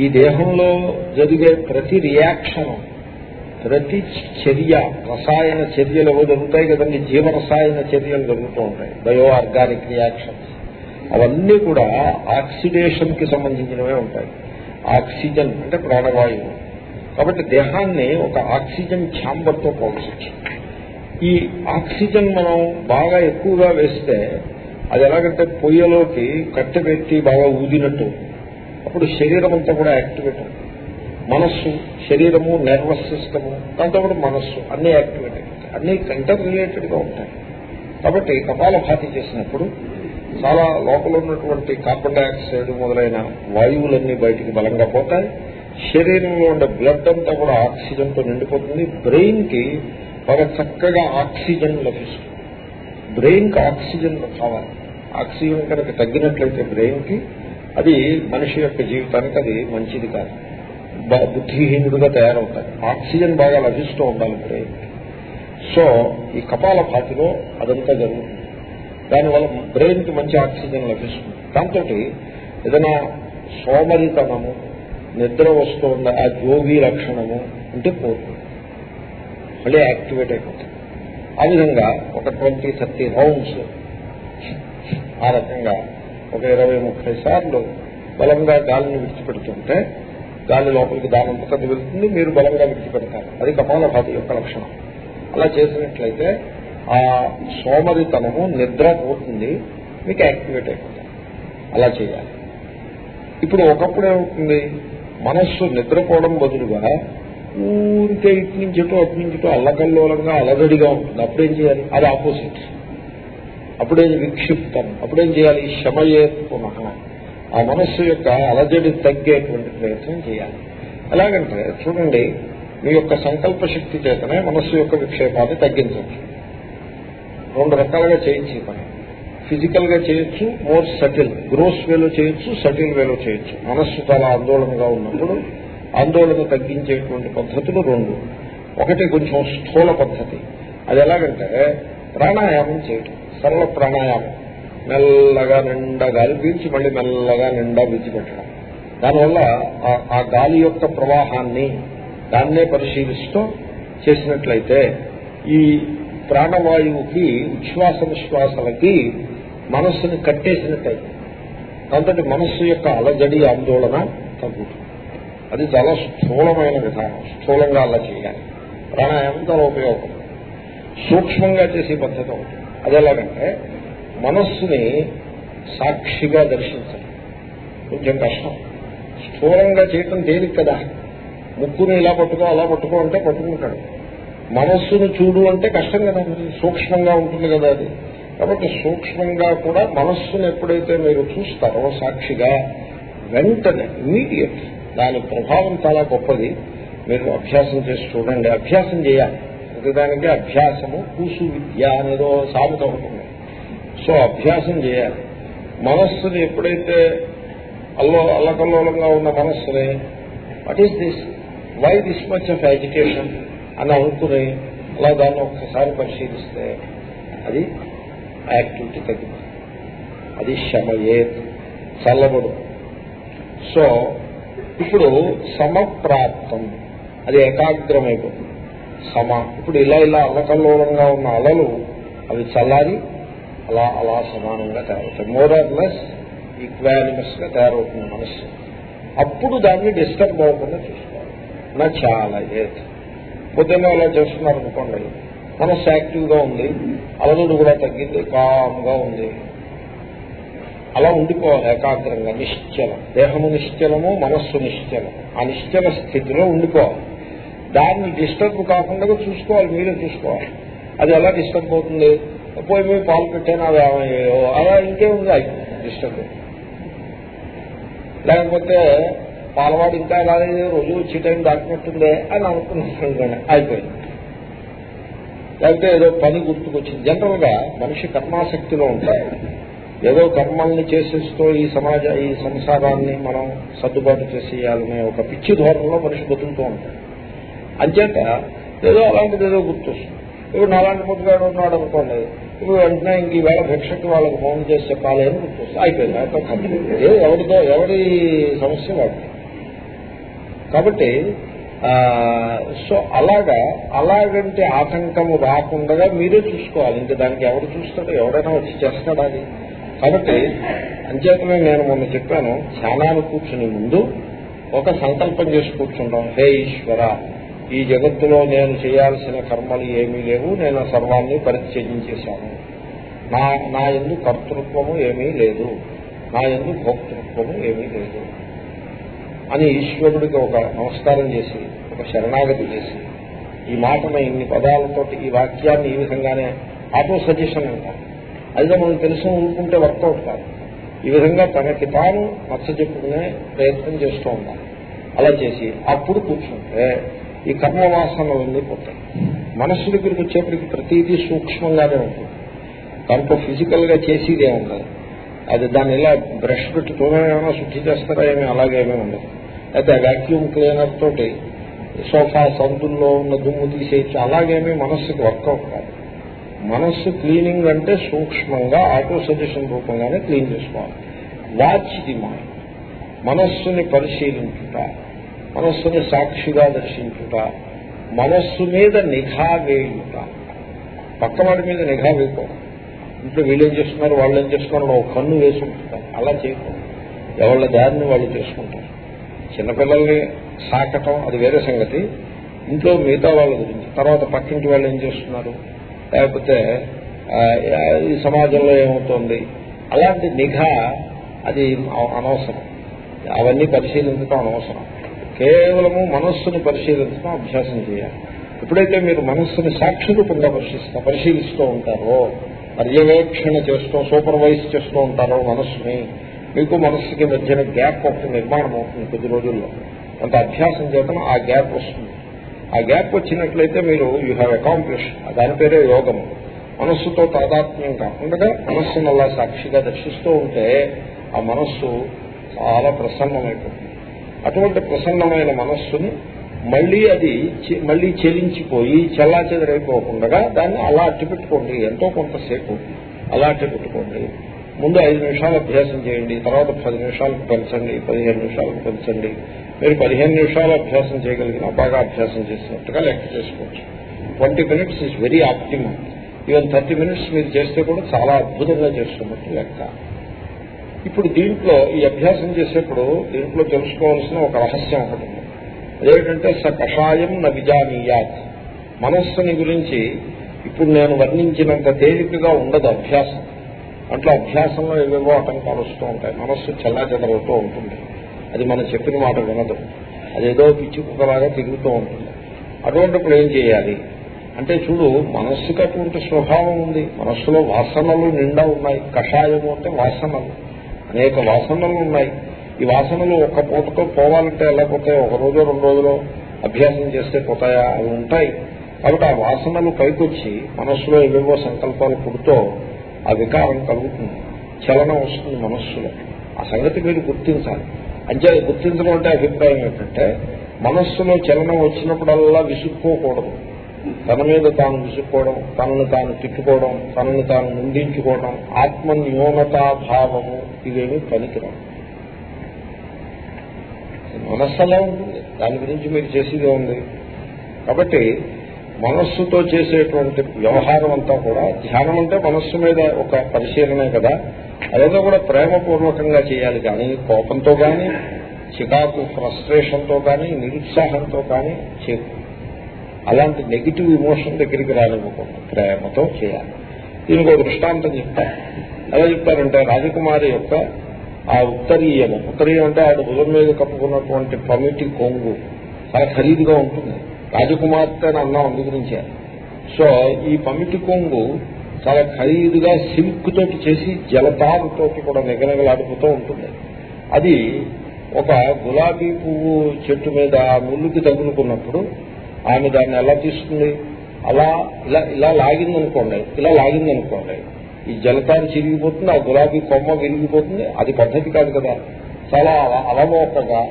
ఈ దేహంలో జరిగే ప్రతి రియాక్షన్ ప్రతి చర్య రసాయన చర్యలు ఏవో జరుగుతాయి కదండి జీవరసాయన చర్యలు జరుగుతూ ఉంటాయి బయో ఆర్గానిక్ రియాక్షన్స్. అవన్నీ కూడా ఆక్సిడేషన్కి సంబంధించినవే ఉంటాయి. ఆక్సిజన్ అంటే ప్రాణవాయువు. కాబట్టి దేహాన్ని ఒక ఆక్సిజన్ ఛాంబర్తో ఈ ఆక్సిజన్ మనం బాగా ఎక్కువగా వేస్తే అది ఎలాగంటే పొయ్యలోకి కట్టె పెట్టి బాగా ఊదినట్టు అప్పుడు శరీరం అంతా కూడా యాక్టివేట్ అవుతుంది. మనస్సు శరీరము నర్వస్ సిస్టము దాంతో కూడా మనస్సు అన్ని యాక్టివేట్ అవుతాయి. అన్ని ఇంటర్ రిలేటెడ్గా ఉంటాయి. కాబట్టి కపాల భాతి చేసినప్పుడు చాలా లోపల ఉన్నటువంటి కార్బన్ డైఆక్సైడ్ మొదలైన వాయువులన్నీ బయటికి బలంగా పోతాయి. శరీరంలో ఉండే బ్లడ్ అంతా కూడా ఆక్సిజన్తో నిండిపోతుంది. బ్రెయిన్కి బాగా చక్కగా ఆక్సిజన్ లభిస్తుంది. బ్రెయిన్కి ఆక్సిజన్ కావాలి. ఆక్సిజన్ కనుక తగ్గినట్లయితే బ్రెయిన్కి అది మనిషి యొక్క జీవితానికి అది మంచిది కాదు. బుద్ధిహీనుడుగా తయారవుతాయి ఆక్సిజన్ బాగా లభిస్తూ ఉండాలి బ్రెయిన్ సో ఈ కపాల భాతిలో అదంతా జరుగుతుంది. దానివల్ల బ్రెయిన్కి మంచి ఆక్సిజన్ లభిస్తుంది. దాంతో ఏదైనా సోమరితనము నిద్ర వస్తున్న ఆ జోగి లక్షణము అంటే పోతుంది. మళ్ళీ యాక్టివేట్ అయిపోతుంది ఆ విధంగా ఒక ట్వంటీ థర్టీ రౌండ్స్ ఆ రకంగా ఒక ఇరవై ముప్పై సార్లు బలంగా గాలిని విడిచిపెడుతుంటే గాలి లోపలికి దానంతకది వెళ్తుంది మీరు బలంగా విడిచిపెడతారు. అది కపాలభాతి యొక్క లక్షణం. అలా చేసినట్లయితే ఆ సోమరితనము నిద్ర పోతుంది మీకు యాక్టివేట్ అయిపోతుంది అలా చేయాలి. ఇప్పుడు ఒకప్పుడు ఏమవుతుంది మనస్సు నిద్రపోవడం బదులుగా ఊరికే ఇటు నుంచి ఇటు అటు నుంచి ఇటు అల్లకల్లోలంగా అలజడిగా ఉంటుంది. అప్పుడేం చేయాలి? అది ఆపోజిట్. అప్పుడేం విక్షిప్తం. అప్పుడేం చేయాలి? శమయే పునః. ఆ మనస్సు యొక్క అలజడి తగ్గేటువంటి ప్రయత్నం చేయాలి. ఎలాగంటే చూడండి మీ యొక్క సంకల్ప శక్తి చేతనే మనస్సు యొక్క విక్షేపాన్ని తగ్గించవచ్చు. రెండు రకాలుగా చేయొచ్చు పని. ఫిజికల్గా చేయొచ్చు మోర్ సటిల్. గ్రోస్ వేలో చేయొచ్చు సటిల్ వేలో చేయొచ్చు. మనస్సు చాలా ఆందోళనగా ఉన్నప్పుడు ఆందోళన తగ్గించేటువంటి పద్ధతులు రెండు. ఒకటి కొంచెం స్థూల పద్ధతి. అది ఎలాగంటే ప్రాణాయామం చేయటం సరళ ప్రాణాయామం. మెల్లగా నిండా గాలి పీల్చి మళ్ళీ మెల్లగా నిండా విడిచిపెట్టడం దానివల్ల ఆ- ఆ గాలి యొక్క ప్రవాహాన్ని దాన్నే పరిశీలిస్తూ చేసినట్లయితే ఈ ప్రాణవాయువుకి ఉచ్ఛ్వాస విశ్వాసాలకి మనస్సుని కట్టేసినట్టయితే దాంతో మనస్సు యొక్క అలజడి ఆందోళన తగ్గుతుంది. అది చాలా స్థూలమైన విధానం స్థూలంగా అలా చేయాలి. ప్రాణాయామం చాలా ఉపయోగపడుతుంది సూక్ష్మంగా చేసే పద్ధతి అది ఎలాగంటే మనస్సుని సాక్షిగా దర్శించడం. కొంచెం కష్టం. స్థూలంగా చేయటం దేనికి కదా. ముక్కుని ఇలా పట్టుకో అలా పట్టుకో అంటే పట్టుకుంటాడు. మనస్సును చూడు అంటే కష్టం కదా. సూక్ష్మంగా ఉంటుంది కదా అది. కాబట్టి సూక్ష్మంగా కూడా మనస్సును ఎప్పుడైతే మీరు చూస్తారో సాక్షిగా వెంటనే ఇమీడియట్ దాని ప్రభావం చాలా గొప్పది. మీరు అభ్యాసం చేసి చూడండి. అభ్యాసం చేయాలి. ప్రతిదానికి అభ్యాసము కూసు విద్య అనేదో సామెత ఒకటి సో అభ్యాసం చేయాలి. మనస్సుని ఎప్పుడైతే అల్లో అల్లకల్లోలంగా ఉన్న మనస్సుని what is this why this much of education అని అనుకుని అలా దాన్ని ఒక్కసారి పరిశీలిస్తే అది యాక్టివిటీ తగ్గిపోతుంది అది శమయే చల్లబడు. సో ఇప్పుడు సమప్రాప్తం. అది ఏకాగ్రమైపోతుంది. సమ. ఇప్పుడు ఇలా ఇలా అల్లకల్లోలంగా ఉన్న అలలు అవి చల్లారి అలా అలా సమానంగా తయారవుతాయి. మోర్ ఆర్ లెస్ ఈక్వానిమస్గా తయారవుతుంది మనస్సు. అప్పుడు దాన్ని డిస్టర్బ్ అవ్వకుండా చూసుకోవాలి. నా చాలా ఏది? పొద్దున్న అలా చేస్తున్నారు అనుకోండి మనస్సు యాక్టివ్గా ఉంది అలజడి కూడా తగ్గింది కామ్గా ఉంది. అలా ఉండిపోవాలి ఏకాగ్రంగా నిశ్చలం. దేహము నిశ్చలము మనస్సు నిశ్చలం. ఆ నిశ్చల స్థితిలో ఉండిపోవాలి దాన్ని డిస్టర్బ్ కాకుండా చూసుకోవాలి మీరే చూసుకోవాలి. అది ఎలా డిస్టర్బ్ అవుతుంది? పోయి మేము పాలు పెట్టాను అవి ఏమయ్యాయో అలా ఇంకేముంది అయిపోతుంది డిస్టర్బ్. లేకపోతే పాలవాడు ఇంకా రాలేదు రోజు వచ్చే టైం దాటినట్టుందే అని అనుకున్నాను అయిపోయింది. లేకపోతే ఏదో పని గుర్తుకొచ్చింది. జనరల్గా మనిషి కర్మాసక్తిలో ఉంటాయి ఏదో కర్మల్ని చేసేస్తూ ఈ సమాజ ఈ సంసారాన్ని మనం సర్దుబాటు చేసేయాలనే ఒక పిచ్చి ధోరణిలో మనిషి బతుకుతూ ఉంటాడు. అంచేత ఏదో అలాంటిది ఏదో గుర్తొస్తుంది. ఇప్పుడు నాలాంటి ముట్టుగాడు ఉన్నాడు అనుకోండి ఇప్పుడు వెంటనే ఇంక ఈవేళ భిక్షకి వాళ్ళకి ఫోన్ చేసి చెప్పాలి అని గుర్తొస్తుంది. అయిపోయింది అయిపోయింది ఎవరిదో ఎవరి సమస్య వాడు కాబట్టి సో అలాగా అలాగంటే ఆటంకము రాకుండా మీరే చూసుకోవాలి. ఇంకా దానికి ఎవరు చూస్తాడో ఎవరైనా వచ్చి చేస్తాడా అది? కాబట్టి అంచేతనే నేను మొన్న చెప్పాను ధ్యానాలు కూర్చుని ముందు ఒక సంకల్పం చేసి కూర్చుంటాం హే ఈశ్వర ఈ జగత్తులో నేను చేయాల్సిన కర్మలు ఏమీ లేవు నేను సర్వాన్ని పరిత్యజించేశాను. నా నా ఎందు కర్తృత్వము ఏమీ లేదు నా ఎందు భోక్తృత్వము ఏమీ లేదు అని ఈశ్వరుడికి ఒక నమస్కారం చేసి ఒక శరణాగతి చేసి ఈ మాటను ఇన్ని పదాలతోటి ఈ వాక్యాన్ని ఈ విధంగానే ఆటో సజెషన్ అంటారు. అయితే మనం తెలిసి ఊరుకుంటే వర్కౌట్ కాదు. ఈ విధంగా తనకి తాను నచ్చ చెప్పుకునే ప్రయత్నం చేస్తూ ఉండాలి. అలా చేసి అప్పుడు కూర్చుంటే ఈ కర్మ వాసనలన్నీ పోతాయి. మనస్సు దగ్గరికి వచ్చేప్పటికి ప్రతిదీ సూక్ష్మంగానే ఉంటుంది. దాంట్లో ఫిజికల్గా చేసేదే ఉండదు అది దాన్ని ఇలా బ్రష్ పెట్టి ఏమైనా శుద్ధి చేస్తారా ఏమీ అలాగేమీ ఉండదు. అయితే వ్యాక్యూమ్ క్లీనర్ తోటి సోఫా సందుల్లో ఉన్న దుమ్ము తీసేయచ్చు అలాగేమీ మనస్సుకి వర్కౌట్ కాదు. మనస్సు క్లీనింగ్ అంటే సూక్ష్మంగా ఆటో సజెషన్ రూపంగానే క్లీన్ చేసుకోవాలి. వాచ్ ది మైండ్ మనస్సుని పరిశీలించుట మనస్సుని సాక్షిగా దర్శించుట మనస్సు మీద నిఘా వేయుట. పక్కవాడి మీద నిఘా వేయకూడదు. ఇంట్లో వీళ్ళేం చేస్తున్నారు వాళ్ళు ఏం చేస్తున్నారు ఒక కన్ను వేసి ఉంటుంటారు అలా చేయకూడదు. ఎవళ్ళ దారిని వాళ్ళు చేసుకుంటారు. చిన్నపిల్లల్ని సాకటం అది వేరే సంగతి. ఇంట్లో మిగతా వాళ్ళ గురించి తర్వాత పక్కింటి వాళ్ళు ఏం చేస్తున్నారు? లేకపోతే ఈ సమాజంలో ఏమవుతోంది? అలాంటి నిఘా అది అనవసరం. అవన్నీ పరిశీలించడం అనవసరం. కేవలము మనస్సును పరిశీలించడం అభ్యాసం చేయాలి. ఎప్పుడైతే మీరు మనస్సుని సాక్షి రూపంగా పరిశీలిస్తా పరిశీలిస్తూ ఉంటారో పర్యవేక్షణ చేస్తూ సూపర్వైజ్ చేస్తూ ఉంటారో మనస్సుని మీకు మనస్సుకి మధ్యన గ్యాప్ ఒకటి నిర్మాణం అవుతుంది కొద్ది రోజుల్లో. కొంత అభ్యాసం చేయడం ఆ గ్యాప్ వస్తుంది. ఆ గ్యాప్ వచ్చినట్లయితే మీరు యూ హ్యావ్ అకాంప్లిష్ దాని పేరే యోగము మనస్సుతో తాదాత్మ్యం కాకుండా మనస్సును అలా సాక్షిగా దర్శిస్తూ ఉంటే ఆ మనస్సు చాలా ప్రసన్నమైపోతుంది. అటువంటి ప్రసన్నమైన మనస్సుని మళ్ళీ అది మళ్ళీ చెలించిపోయి చల్లా చెదరైపోకుండా దాన్ని అలా అట్టిపెట్టుకోండి. ఎంతో కొంతసేపు అలా అట్టిపెట్టుకోండి. ముందు ఐదు నిమిషాలు అభ్యాసం చేయండి తర్వాత పది నిమిషాలకు పెంచండి పదిహేను నిమిషాలకు పెంచండి మీరు పదిహేను నిమిషాలు అభ్యాసం చేయగలిగిన బాగా అభ్యాసం చేసినట్టుగా లెక్క చేసుకోవచ్చు. Twenty minutes is very optimum even thirty minutes మీరు చేస్తే కూడా చాలా అద్భుతంగా చేస్తున్నట్టు లెక్క. ఇప్పుడు దీంట్లో ఈ అభ్యాసం చేసేప్పుడు దీంట్లో తెలుసుకోవాల్సిన ఒక రహస్యం ఒకటి ఉంది. అదేంటంటే స కషాయం న విజానీయాత్. మనస్సుని గురించి ఇప్పుడు నేను వర్ణించినంత తేలికగా ఉండదు అభ్యాసం. అట్లా అభ్యాసంలో ఏవేవో ఆటంకాలు వస్తూ ఉంటాయి. మనస్సు చల్లా చెదరవుతూ ఉంటుంది. అది మనం చెప్పిన మాట వినదు. అదేదో పిచ్చి కుక్కలాగా తిరుగుతూ ఉంటుంది. అటువంటిప్పుడు ఏం చేయాలి? అంటే చూడు మనస్సుకి అటువంటి స్వభావం ఉంది. మనస్సులో వాసనలు నిండా ఉన్నాయి. కషాయము అంటే వాసనలు. అనేక వాసనలు ఉన్నాయి. ఈ వాసనలు ఒక్క పూటతో పోవాలంటే ఎలా పోతాయి? ఒక రోజు రెండు రోజులు అభ్యాసం చేస్తే పోతాయా? అవి ఉంటాయి. కాబట్టి ఆ వాసనలు పైకొచ్చి మనస్సులో ఏవేవో సంకల్పాలు పుడుతూ ఆ వికారం కలుగుతుంది. చలనం వస్తుంది మనస్సులో. ఆ సంగతి మీరు గుర్తించాలి. అంటే గుర్తించడం అంటే అభిప్రాయం ఏంటంటే మనస్సులో చలనం వచ్చినప్పుడల్లా విసుక్కోకూడదు. తన మీద తాను విసుక్కోవడం తనను తాను తిట్టుకోవడం తనను తాను నిందించుకోవడం ఆత్మ న్యూనతాభావము ఇవేమీ పనికిరావు. మనస్సు అలా ఉంటుంది దాని గురించి మీరు చేసేదే ఉంది కాబట్టి మనస్సుతో చేసేటువంటి వ్యవహారం అంతా కూడా ధ్యానం అంటే మనస్సు మీద ఒక పరిశీలనే కదా. అదేదో కూడా ప్రేమపూర్వకంగా చేయాలి కానీ కోపంతో కానీ చికాకు ఫ్రస్ట్రేషన్తో కానీ నిరుత్సాహంతో కానీ చేయకూడదు అలాంటి నెగిటివ్ ఇమోషన్ దగ్గరికి రానివ్వకూడదు ప్రేమతో చేయాలి. దీనికి ఒక దృష్టాంతం చెప్తారు ఎలా చెప్తారంటే రాజకుమారి యొక్క ఆ ఉత్తరీయము. ఉత్తరీయం అంటే ఆవిడ భుజం మీద కప్పుకున్నటువంటి పమిటి కొంగు. చాలా ఖరీదుగా ఉంటుంది. రాజకుమార్తె అని అన్నాం అందు గురించే సో ఈ పమిటి కొంగు చాలా ఖరీదుగా సిల్క్ తోటి చేసి జలతారుతోటి కూడా నిగనగలాడుతూ ఉంటుంది. అది ఒక గులాబీ పువ్వు చెట్టు మీద ముళ్ళుకి తగులుకున్నప్పుడు ఆమె దాన్ని ఎలా తీసుకుంది అలా ఇలా ఇలా లాగిందనుకోండి ఇలా లాగిందనుకోండి. ఈ జలతారు చిరిగిపోతుంది ఆ గులాబీ కొమ్మ విరిగిపోతుంది. అది పద్ధతి కాదు కదా. చాలా అల- అలమోకగా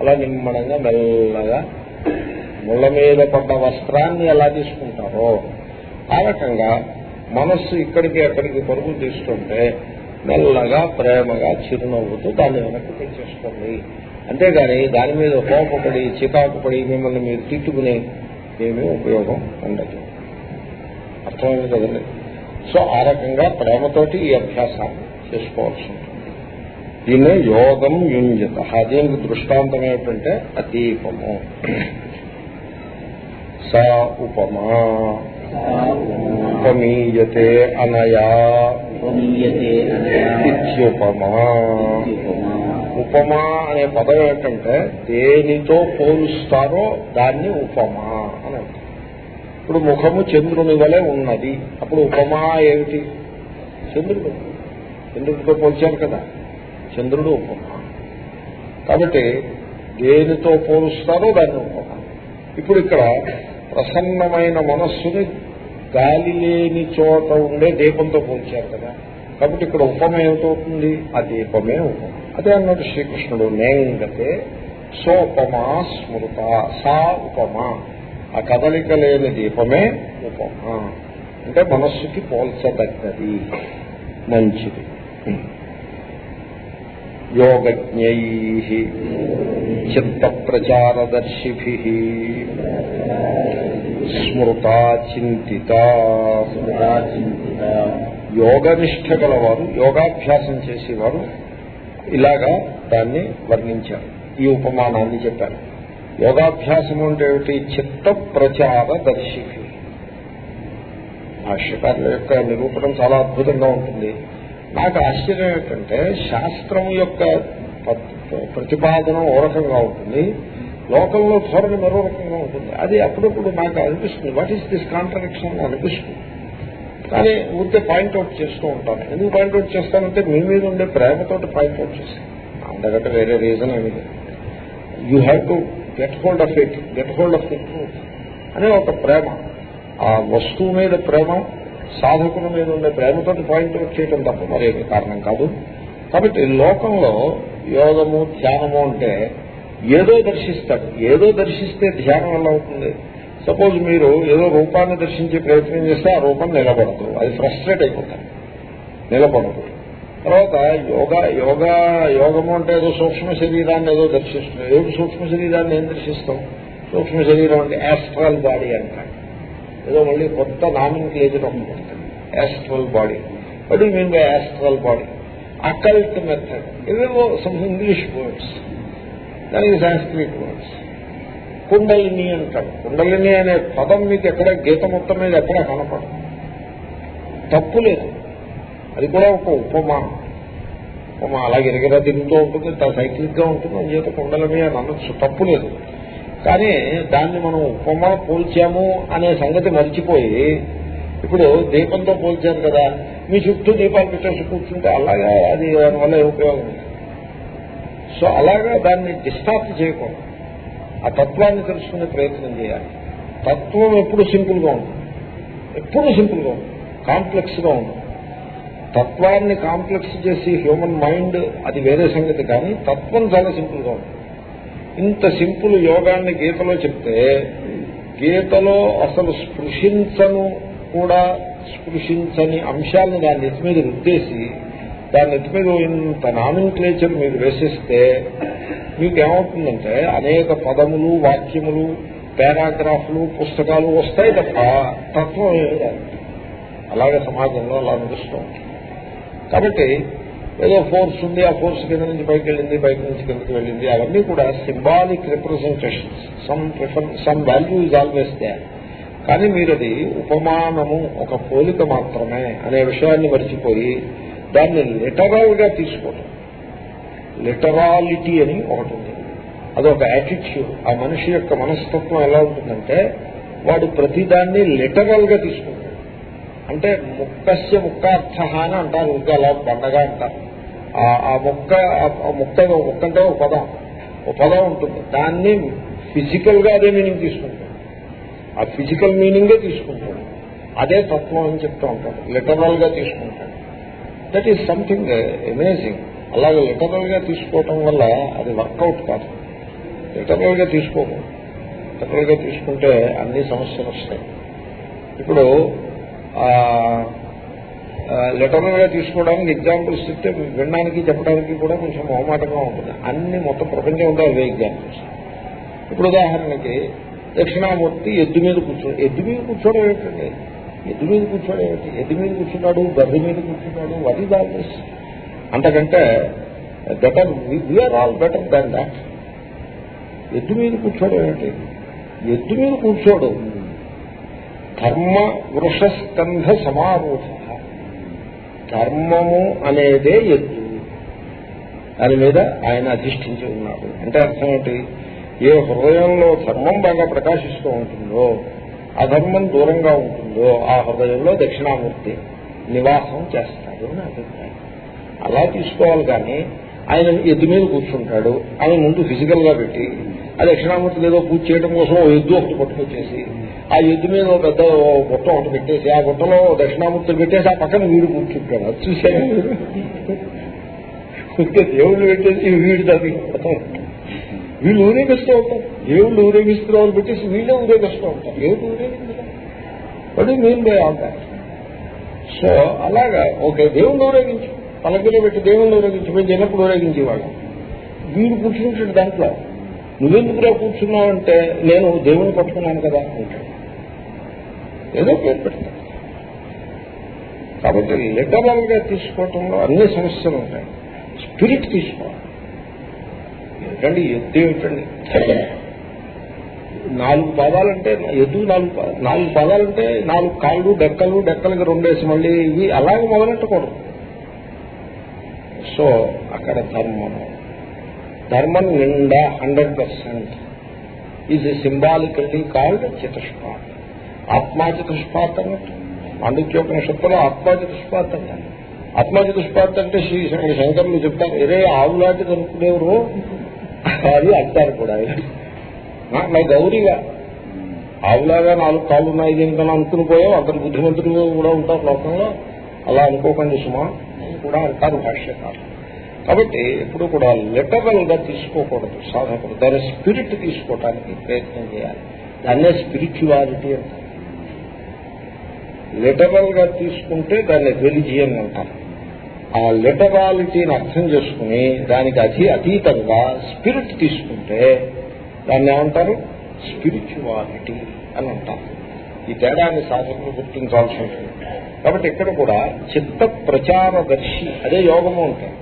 అలా నిమ్మడంగా మెల్లగా ముళ్ళ మీద పడ్డ వస్త్రాన్ని ఎలా తీసుకుంటారో ఆ రకంగా మనస్సు ఇక్కడికి అక్కడికి పరుగు తీస్తుంటే మెల్లగా ప్రేమగా చిరునవ్వుతూ దాన్ని వెనక్కి తెచ్చేసుకోండి అంతేగాని దాని మీద కోపపడి చికాకు పడి మిమ్మల్ని మీరు తిట్టుకునే ఏమీ ఉపయోగం ఉండదు. అర్థమైంది కదండి? సో ఆ రకంగా ప్రేమతోటి ఈ అభ్యాసాన్ని చేసుకోవాల్సి ఉంటుంది. దీన్నే యోగం యుంజత. దీనికి దృష్టాంతం ఏమిటంటే అతీపము. స ఉపమా ఉపమీయతే అనయా ఇత్యుపమా ఉపమా ఉపమా అనే పదం ఏంటంటే దేనితో పోలుస్తారో దాన్ని ఉపమా అని ఇప్పుడు ముఖము చంద్రుని వలె ఉన్నది. అప్పుడు ఉపమా ఏమిటి? చంద్రుడు. చంద్రుడితో పోల్చారు కదా. చంద్రుడు ఉపమా. కాబట్టి దేనితో పోలుస్తారో దాన్ని ఉపమా. ఇప్పుడు ఇక్కడ ప్రసన్నమైన మనస్సుని గాలి లేని చోట ఉండే దీపంతో పోల్చారు కదా. కాబట్టి ఇక్కడ ఉపమ ఏమిటవుతుంది? ఆ దీపమే ఉపమ. అదే అన్నాడు శ్రీకృష్ణుడు నేంగతే సోపమా స్మృత సా ఉపమా. ఆ కదలిక లేని దీపమే ఉపమ. అంటే మనస్సుకి పోల్చదగ్గది మంచిది. యోగజ్ఞై చిత్త ప్రచారదర్శిభి స్మృత చింతిత చింతిత యోగనిష్ట గలవారు యోగాభ్యాసం చేసేవారు ఇలాగా దాన్ని వర్ణించారు. ఈ ఉపమానాన్ని చెప్పారు యోగాభ్యాసం అంటే ఏమిటి? చిత్త ప్రచార దర్శికి భాష్యకారుల యొక్క నిరూపణం చాలా అద్భుతంగా ఉంటుంది. నాకు ఆశ్చర్యం ఏంటంటే శాస్త్రం యొక్క ప్రతిపాదన ఓ రకంగా ఉంటుంది. లోకంలో ధోరణి మరో రకంగా ఉంటుంది. అది అప్పుడప్పుడు నాకు అనిపిస్తుంది. వాట్ ఈస్ దిస్ కాంట్రడిక్షన్ అనిపిస్తుంది. కానీ ఊరికే పాయింట్అవుట్ చేస్తూ ఉంటాను. ఎందుకు పాయింట్అవుట్ చేస్తానంటే మీ మీద ఉండే ప్రేమతోటి పాయింట్అవుట్ చేస్తాను. అంతకంటే వేరే రీజన్ ఏమి you have to get hold of it get hold of the truth అనే ఒక ప్రేమ. ఆ వస్తువు మీద ప్రేమ సాధకుల మీద ఉండే ప్రేమతో పాయింట్ చేయటం తప్ప మరేమి కారణం కాదు. కాబట్టి లోకంలో యోగము ధ్యానము అంటే ఏదో దర్శిస్తాడు ఏదో దర్శిస్తే ధ్యానం ఎలా అవుతుంది. సపోజ్ మీరు ఏదో రూపాన్ని దర్శించే ప్రయత్నం చేస్తే ఆ రూపం నిలబడదు. అది ఫ్రస్ట్రేట్ అయిపోతారు. నిలబడదు. తర్వాత యోగా యోగ యోగము అంటే ఏదో సూక్ష్మ శరీరాన్ని ఏదో దర్శిస్తుంది. ఏదో సూక్ష్మ శరీరాన్ని ఏం దర్శిస్తాం? సూక్ష్మ శరీరం అంటే యాస్ట్రల్ బాడీ అంటారు. ఏదో మళ్ళీ కొత్త nomenclature astral body what you mean by astral body occult method ఇవేవో సమ్ ఇంగ్లీష్ వర్డ్స్ దానికి సాంస్క్రిట్ వర్డ్స్ కుండలిని అంటాడు కుండలిని అనే పదం మీకు ఎక్కడ గీత మొత్తం మీద ఎక్కడ కనపడదు. తప్పు లేదు. అది కూడా ఒక ఉపమా ఉపమా అలాగే గిరగిరా తిరుగుతూ ఉంటుంది సైక్లిక్గా ఉంటుంది అని చేత కుండలిని అని అనొచ్చు. తప్పు లేదు. కానీ దాన్ని మనం ఉపమా పోల్చాము అనే సంగతి మర్చిపోయి ఇప్పుడు దీపంతో పోల్చారు కదా మీ చుట్టూ దీపాలు పెట్టేసి కూర్చుంటే అలాగా అది దానివల్ల ఏ ఉపయోగం సో అలాగా దాన్ని డిస్టార్ట్ చేయకూడదు. ఆ తత్వాన్ని తెలుసుకునే ప్రయత్నం చేయాలి. తత్వం ఎప్పుడు సింపుల్గా ఉంటుంది? ఎప్పుడు సింపుల్గా ఉంటుంది? కాంప్లెక్స్గా ఉంటుంది. తత్వాన్ని కాంప్లెక్స్ చేసి హ్యూమన్ మైండ్ అది వేరే సంగతి కానీ తత్వం చాలా సింపుల్గా ఉంటుంది. ఇంత సింపుల్ యోగాన్ని గీతలో చెప్తే గీతలో అసలు స్పృశించను కూడా స్పృశించని అంశాలను దాని నెత్తి మీద రుద్దేసి దాని నెత్తి మీద ఇంత నామిన్క్లేచర్ మీరు వేసిస్తే మీకు ఏమవుతుందంటే అనేక పదములు వాక్యములు పారాగ్రాఫ్లు పుస్తకాలు వస్తాయి తప్ప తత్వం ఏమి అలాగే సమాజంలో అలా నడుస్తూ ఉంటుంది. కాబట్టి ఏదో ఫోర్స్ ఉంది ఆ ఫోర్స్ కింద నుంచి పైకి వెళ్ళింది పైకి నుంచి కిందకి వెళ్ళింది అవన్నీ కూడా symbolic representations. Some some value is always there కానీ మీరు అది ఉపమానము ఒక పోలిక మాత్రమే అనే విషయాన్ని మర్చిపోయి దాన్ని లిటరల్గా తీసుకోవటం లిటరాలిటీ అని ఒకటి ఉంది. అదొక యాటిట్యూడ్ ఆ మనిషి యొక్క మనస్తత్వం ఎలా ఉంటుందంటే వాడు ప్రతిదాన్ని లిటరల్గా తీసుకుంటాడు. అంటే ముక్కస్య ముక్కార్థ అని అంటారు ఇంకా అలా పండగా అంటారు. ఆ- మొక్క మొక్క ఆ అంటే ఒక పదం. ఒక పదం ఉంటుంది. దాన్ని ఫిజికల్గా అదే మీనింగ్ తీసుకుంటాడు ఆ ఫిజికల్ మీనింగే తీసుకుంటాడు అదే తత్వం అని చెప్తూ ఉంటాడు లిటరల్గా తీసుకుంటాడు that is something amazing uh, అలాగే లిటరల్గా తీసుకోవటం వల్ల అది వర్కౌట్ కాదు. లిటరల్గా తీసుకోము లిటరల్గా తీసుకుంటే అన్ని సమస్యలు వస్తాయి. ఇప్పుడు లిటరల్ తీసుకోవడానికి ఎగ్జాంపుల్స్ చెప్తే వినడానికి చెప్పడానికి కూడా కొంచెం మొహమాటంగా ఉంటుంది. అన్ని మొత్తం ప్రపంచం ఉంటే అవే ఎగ్జాంపుల్స్ ఇప్పుడు ఉదాహరణకి దక్షిణామూర్తి ఎద్దు మీద కూర్చో ఎద్దు మీద కూర్చోడం ఏమిటండి? ఎద్దు మీద కూర్చోడం ఏమిటి? ఎద్దు మీద కూర్చున్నాడు బర్రె మీద కూర్చున్నాడు వది ఈజ్ అంతకంటే better we are all better than that ఎద్దు మీద కూర్చోడం ఏమిటి? ఎద్దు మీద కూర్చోడు. ధర్మ వృషస్కంధ సమారూఢ ధర్మము అనేదే ఎద్దు దాని మీద ఆయన అధిష్ఠించి ఉన్నాడు. అంటే అర్థం ఏంటి? ఏ హృదయంలో ధర్మం బాగా ప్రకాశిస్తూ ఉంటుందో అధర్మం దూరంగా ఉంటుందో ఆ హృదయంలో దక్షిణామూర్తి నివాసం చేస్తాడు అని అభిప్రాయం. అలా తీసుకోవాలి కానీ ఆయన ఎద్దు మీద కూర్చుంటాడు ఆయన ముందు ఫిజికల్గా పెట్టి ఆ దక్షిణామూర్తి ఏదో పూజ చేయడం కోసం ఎద్దు ఒకటి పట్టుకొచ్చేసి ఆ ఎద్దు మీద ఒక పెద్ద గుట్ట ఒకటి పెట్టేసి ఆ గుట్టలో దక్షిణామూర్తులు పెట్టేసి ఆ పక్కన వీడు కూర్చుంటాడు. అది చూసారా ఇంకా దేవుళ్ళు పెట్టేసి వీడు దాన్ని వీళ్ళు ఊరేగిస్తూ ఉంటారు. దేవుళ్ళు ఊరేగిస్తున్న వాళ్ళు పెట్టేసి వీళ్ళే ఊరేగిస్తూ ఉంటారు. ఏమిటి ఊరేగించారు వాడు మేము బై అంటారు. సో అలాగా ఓకే దేవుళ్ళు ఊరేగించు. పలకలో పెట్టి దేవుళ్ళు ఊరేగించు. మేము చిన్నప్పుడు ఊరేగించేవాళ్ళం. వీడు కూర్చుంటాడు దాంట్లో. నువ్వెందుకురా కూర్చున్నావు అంటే నేను దేవుని పట్టుకున్నాను కదా అంటాడు. ఏదో పేరు పెడతాడు కాబట్టి లిటరల్గా తీసుకోవటంలో అన్ని సమస్యలు ఉంటాయి. స్పిరిట్ తీసుకోవాలి. ఎందుకంటే ఎద్దు ఏమిటండి? నాలుగు పాదాలంటే ఎద్దు నాలుగు పా- నాలుగు పాదాలంటే నాలుగు కాళ్ళు డెక్కలు డెక్కలకి రెండేసి మళ్ళీ ఇవి అలాగే మొదలెట్టకూడదు. సో అక్కడ ధర్మము. ధర్మం నిండా hundred percent is symbolically called చతుష్పాత్ ఆత్మా చతుష్పాత్ అన్నట్టు పాండిత్యోపనిషత్తులో ఆత్మా చతుష్పాత్ అంటారు ఆత్మా అంటే శ్రీ శంకర చెప్తారు ఇరే ఆవులాంటి కనుక్కునేవరు అది అంటారు కూడా నా గౌరీగా. ఆవులాగా నాలుగు కాళ్ళు ఉన్నాయి దీనికన్నా అనుకుని పోయావు అతను బుద్ధిమంతుడు కూడా ఉంటారు లోకంలో. అలా అనుకోకండి సుమా కూడా అంటారు భాష్యకారు కాబట్టి ఎప్పుడు కూడా లిటరల్గా తీసుకోకూడదు సాధకుడు దాని స్పిరిట్ తీసుకోవటానికి ప్రయత్నం చేయాలి. దాన్నే స్పిరిచువాలిటీ అంటారు. లిటరల్గా తీసుకుంటే దాన్ని రిలిజియన్ అంటారు. ఆ లిటరాలిటీని అర్థం చేసుకుని దానికి అతి అతీతంగా స్పిరిట్ తీసుకుంటే దాన్ని ఏమంటారు? స్పిరిచువాలిటీ అని అంటారు. ఈ తేడాన్ని సాధకులు గుర్తించాల్సి ఉంటుంది. కాబట్టి ఇక్కడ కూడా చిత్త ప్రచారదర్శి అదే యోగము ఉంటాయి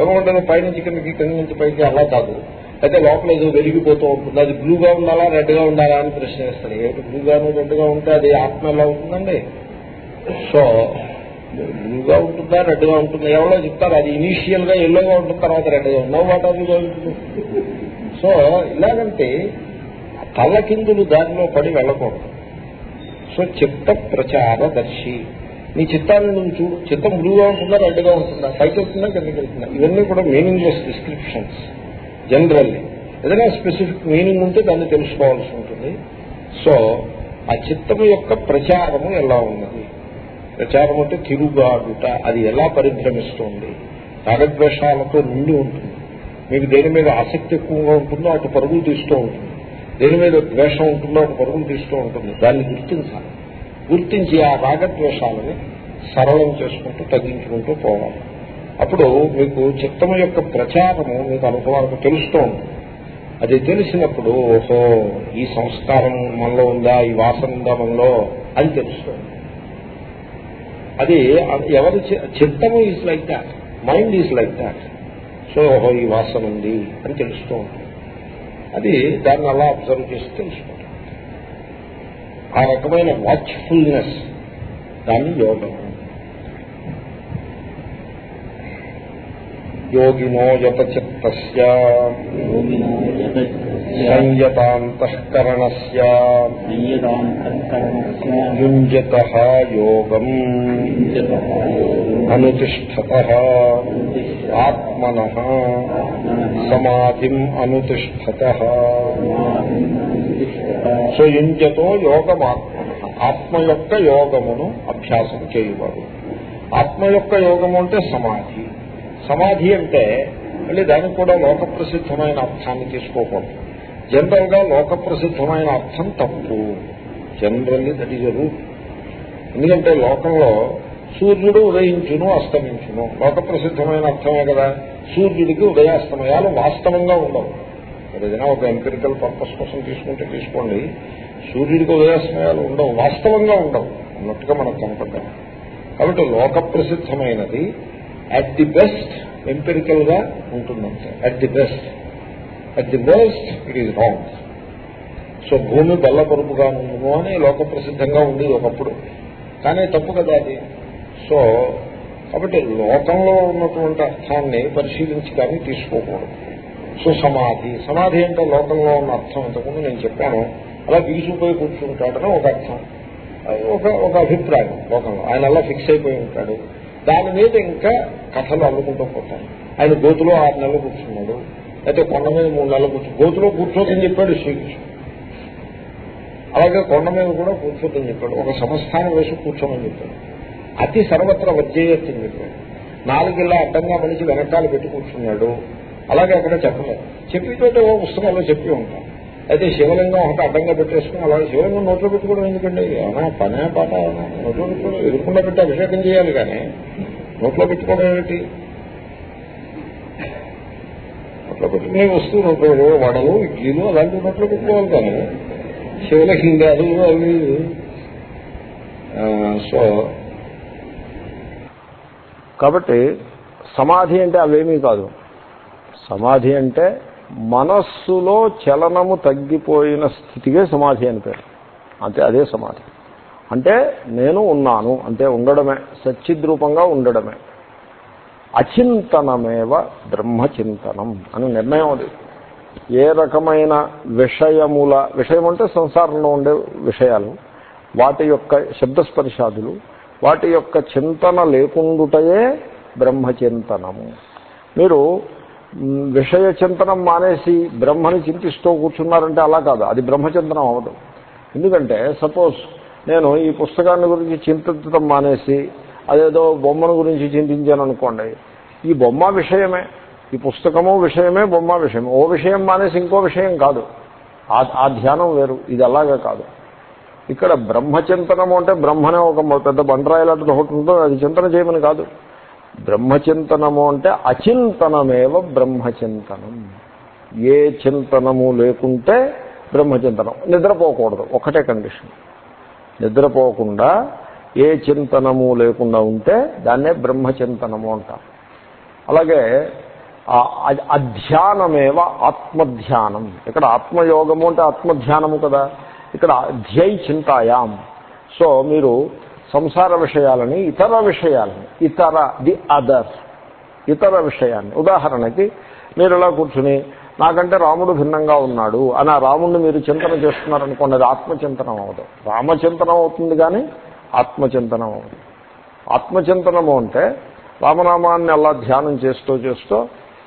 యోగం అంటే పైనుంచి కిందకి కింద నుంచి పైకి అలా కాదు. అయితే లోపల ఏదో వెలిగిపోతూ ఉంటుంది. అది బ్లూగా ఉండాలా రెడ్గా ఉండాలా అని ప్రశ్న వేస్తారు. ఏమిటి బ్లూగాను రెడ్గా ఉంటే అది ఆత్మ ఎలా ఉంటుందండి? సో బ్లూగా ఉంటుందా రెడ్గా ఉంటుంది? ఉంటుందా ఎవరో చెప్తారు అది ఇనీషియల్గా ఎల్లోగా ఉంటుంది తర్వాత రెడ్గా ఉన్నావు నో వాట్ ఆర్ ఉంటుంది సో ఇలాగంటే తలకిందులు దానిలో పడి వెళ్ళకూడదు. సో చిత్త ప్రచారదర్శి. నీ చిత్తాన్ని నువ్వు చూడు చిత్తం బ్లూగా ఉంటుందా రెడ్గా ఉంటుందా? పైకి వెళ్తుందా కిందకి వెళ్తుందా ఇవన్నీ కూడా మీనింగ్లెస్ డిస్క్రిప్షన్స్ జనరల్లీ. ఏదైనా స్పెసిఫిక్ మీనింగ్ ఉంటే దాన్ని తెలుసుకోవాల్సి ఉంటుంది. సో ఆ చిత్తము యొక్క ప్రచారము ఎలా ఉన్నది? ప్రచారం అంటే తిరుగాడుట అది ఎలా పరిభ్రమిస్తుంది? రాగద్వేషాలతో నిండి ఉంటుంది. మీకు దేని మీద ఆసక్తి ఎక్కువగా ఉంటుందో అటు పరుగులు తీస్తూ ఉంటుంది. దేని మీద ద్వేషం ఉంటుందో అటు పరుగులు తీస్తూ ఉంటుంది. దాన్ని గుర్తించాలి. గుర్తించి ఆ రాగద్వేషాలని సరళం చేసుకుంటూ తగ్గించుకుంటూ పోవాలి. అప్పుడు మీకు చిత్తము యొక్క ప్రచారము మీకు అనుభవాలకు తెలుస్తూ ఉంటుంది. అది తెలిసినప్పుడు ఓహో ఈ సంస్కారం మనలో ఉందా? ఈ వాసన ఉందా మనలో? అది తెలుస్తుంది అది ఎవరి చిత్తము is like that mind is like that so ఓహో ఈ వాసన ఉంది అని తెలుస్తూ ఉంటుంది. అది దాన్ని అలా అబ్జర్వ్ చేసి తెలుసుకుంటాం ఆ రకమైన వాచ్ఫుల్నెస్ దాన్ని యోగం యోగినో యతచిత్త योगिनो यतस्य సంయతాంతఃకరణస్య संयतान्तःकरणस्य యుంజత యోగం युञ्जतः योगम् అనుతిష్టత ఆత్మన సమాధిం అనుతిష్టత సో యుంజతో యోగమాత్మ ఆత్మ యొక్క యోగమును అభ్యాసం చేయువాడు ఆత్మ యొక్క యోగము అంటే సమాధి సమాధి అంటే మళ్ళీ దానికి కూడా లోక ప్రసిద్ధమైన అర్థాన్ని తీసుకోకూడదు. జనరల్గా లోక ప్రసిద్ధమైన అర్థం తప్పు. జనరల్లీ దట్ ఈజ్ రూట్ ఎందుకంటే లోకంలో సూర్యుడు ఉదయించును అస్తమించును. లోక ప్రసిద్ధమైన అర్థమే కదా. సూర్యుడికి ఉదయాస్తమయాలు వాస్తవంగా ఉండవు. ఏదైనా ఒక ఎంపిరికల్ పర్పస్ కోసం తీసుకుంటే తీసుకోండి. సూర్యుడికి ఉదయాస్తమయాలు ఉండవు వాస్తవంగా ఉండవు. అన్నట్టుగా మనకు కనపడ్డాం కాబట్టి లోక ప్రసిద్ధమైనది అట్ ది బెస్ట్ ఎంపెరికల్గా ఉంటుందంటే. At the best at the best it is wrong so భూమి బల్లపరుపుగా ఉండము అని లోక ప్రసిద్ధంగా ఉండేది ఒకప్పుడు. కానీ తప్పు కదా అది. సో కాబట్టి లోకంలో ఉన్నటువంటి అర్థాన్ని పరిశీలించి కానీ తీసుకోకూడదు. సో సమాధి. సమాధి అంటే లోకంలో ఉన్న అర్థం. ఇంతకుముందు నేను చెప్పాను. అలా బిగుసిపోయి కూర్చుంటాడని ఒక అర్థం. అది ఒక ఒక అభిప్రాయం లోకంలో. ఆయన అలా ఫిక్స్ అయిపోయి ఉంటాడు. దాని మీద ఇంకా కథలు అల్లుకుంటూ పోతాయి ఆయన గోతులో ఆరు నెలలు కూర్చున్నాడు. అయితే కొండ మీద మూడు నెలలు కూర్చు గోతులో కూర్చోదని చెప్పాడు శ్రీకృష్ణుడు. అలాగే కొండ మీద కూడా కూర్చోదని చెప్పాడు. ఒక సంస్థానం వేసి కూర్చోమని చెప్పాడు. అతి సర్వత్ర వర్జేయత్తని చెప్పాడు. నాలుగిల్లా అడ్డంగా మనిషి వెనకాల పెట్టి కూర్చున్నాడు. అలాగే అక్కడ చెప్పలేదు. చెప్పితోటి ఓ పుస్తకాల్లో చెప్పి ఉంటాం అయితే శివలింగం ఒకటి అడ్డంగా పెట్టేసుకుని అలాగే శివలింగం నోట్లో పెట్టుకోవడం ఎందుకండి? ఏమైనా పనే పాట నోట్లో పెట్టుకోవడం ఎదుర్కొండా పెట్టి అభిషేకం చేయాలి కానీ నోట్లో పెట్టుకోవడం ఏమిటి? నోట్లో పెట్టుకునే వస్తువులు నోట్లో వడలు ఇడ్లీలు అలాంటివి నోట్లో పెట్టుకోవాలి కానీ శివలింగాలు అవి. సో కాబట్టి సమాధి అంటే అవేమీ కాదు. సమాధి అంటే మనస్సులో చలనము తగ్గిపోయిన స్థితికే సమాధి అని పేరు. అంతే అదే సమాధి. అంటే నేను ఉన్నాను అంటే ఉండడమే సచ్చిద్రూపంగా ఉండడమే. అచింతనమేవ బ్రహ్మచింతనం అని నిర్ణయం అది. ఏ రకమైన విషయముల విషయం అంటే సంసారంలో ఉండే విషయాలు వాటి యొక్క శబ్దస్పర్శాదులు వాటి యొక్క చింతన లేకుండుటయే బ్రహ్మచింతనము. మీరు విషయ చింతనం మానేసి బ్రహ్మని చింతిస్తూ కూర్చున్నారంటే అలా కాదు. అది బ్రహ్మచింతనం అవ్వదు. ఎందుకంటే సపోజ్ నేను ఈ పుస్తకాన్ని గురించి చింతించడం మానేసి అదేదో బొమ్మను గురించి చింతించాను అనుకోండి ఈ బొమ్మ విషయమే. ఈ పుస్తకము విషయమే బొమ్మ విషయం ఓ విషయం మానేసి ఇంకో విషయం కాదు. ఆ- ధ్యానం వేరు. ఇది అలాగే కాదు. ఇక్కడ బ్రహ్మచింతనము అంటే బ్రహ్మనే ఒక పెద్ద బండరాయి లాంటిది ఒకటి ఉందో అది చింతన చేయమని కాదు. బ్రహ్మచింతనము అంటే అచింతనమేవ బ్రహ్మచింతనం. ఏ చింతనము లేకుంటే బ్రహ్మచింతనం. నిద్రపోకూడదు ఒకటే కండిషన్. నిద్రపోకుండా ఏ చింతనము లేకుండా ఉంటే దాన్నే బ్రహ్మచింతనము అంటారు. అలాగే అ- అధ్యానమేవ ఆత్మధ్యానం. ఇక్కడ ఆత్మయోగము అంటే ఆత్మధ్యానము కదా. ఇక్కడ అధ్యయ చింతాయాం. సో మీరు సంసార విషయాలని ఇతర విషయాలని ఇతర ది అదర్ ఇతర విషయాన్ని. ఉదాహరణకి మీరు ఇలా కూర్చుని నాకంటే రాముడు భిన్నంగా ఉన్నాడు అని ఆ రాముడిని మీరు చింతన చేస్తున్నారనుకోండి అది ఆత్మచింతనం అవదు రామచింతనం అవుతుంది కానీ ఆత్మచింతనం అవుతుంది ఆత్మచింతనము అంటే రామనామాన్ని అలా ధ్యానం చేస్తూ చేస్తూ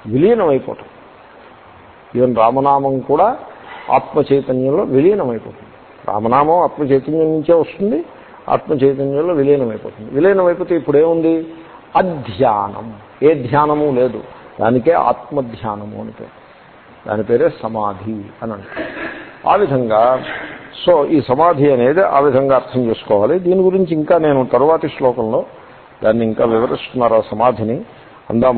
విలీనమైపోవటం ఈవెన్ రామనామం కూడా ఆత్మ చైతన్యంలో రామనామం ఆత్మ చైతన్యం నుంచే వస్తుంది ఆత్మ చైతన్యంలో విలీనం అయిపోతుంది విలీనం ఇప్పుడు ఏముంది అధ్యానం. ఏ ధ్యానము లేదు. దానికే ఆత్మధ్యానము అని పేరు. దాని పేరే సమాధి అని అంటారు. ఆ విధంగా సో ఈ సమాధి అనేది ఆ విధంగా అర్థం చేసుకోవాలి. దీని గురించి ఇంకా నేను తరువాతి శ్లోకంలో దాన్ని ఇంకా వివరిస్తున్నారు ఆ సమాధిని. అందాము.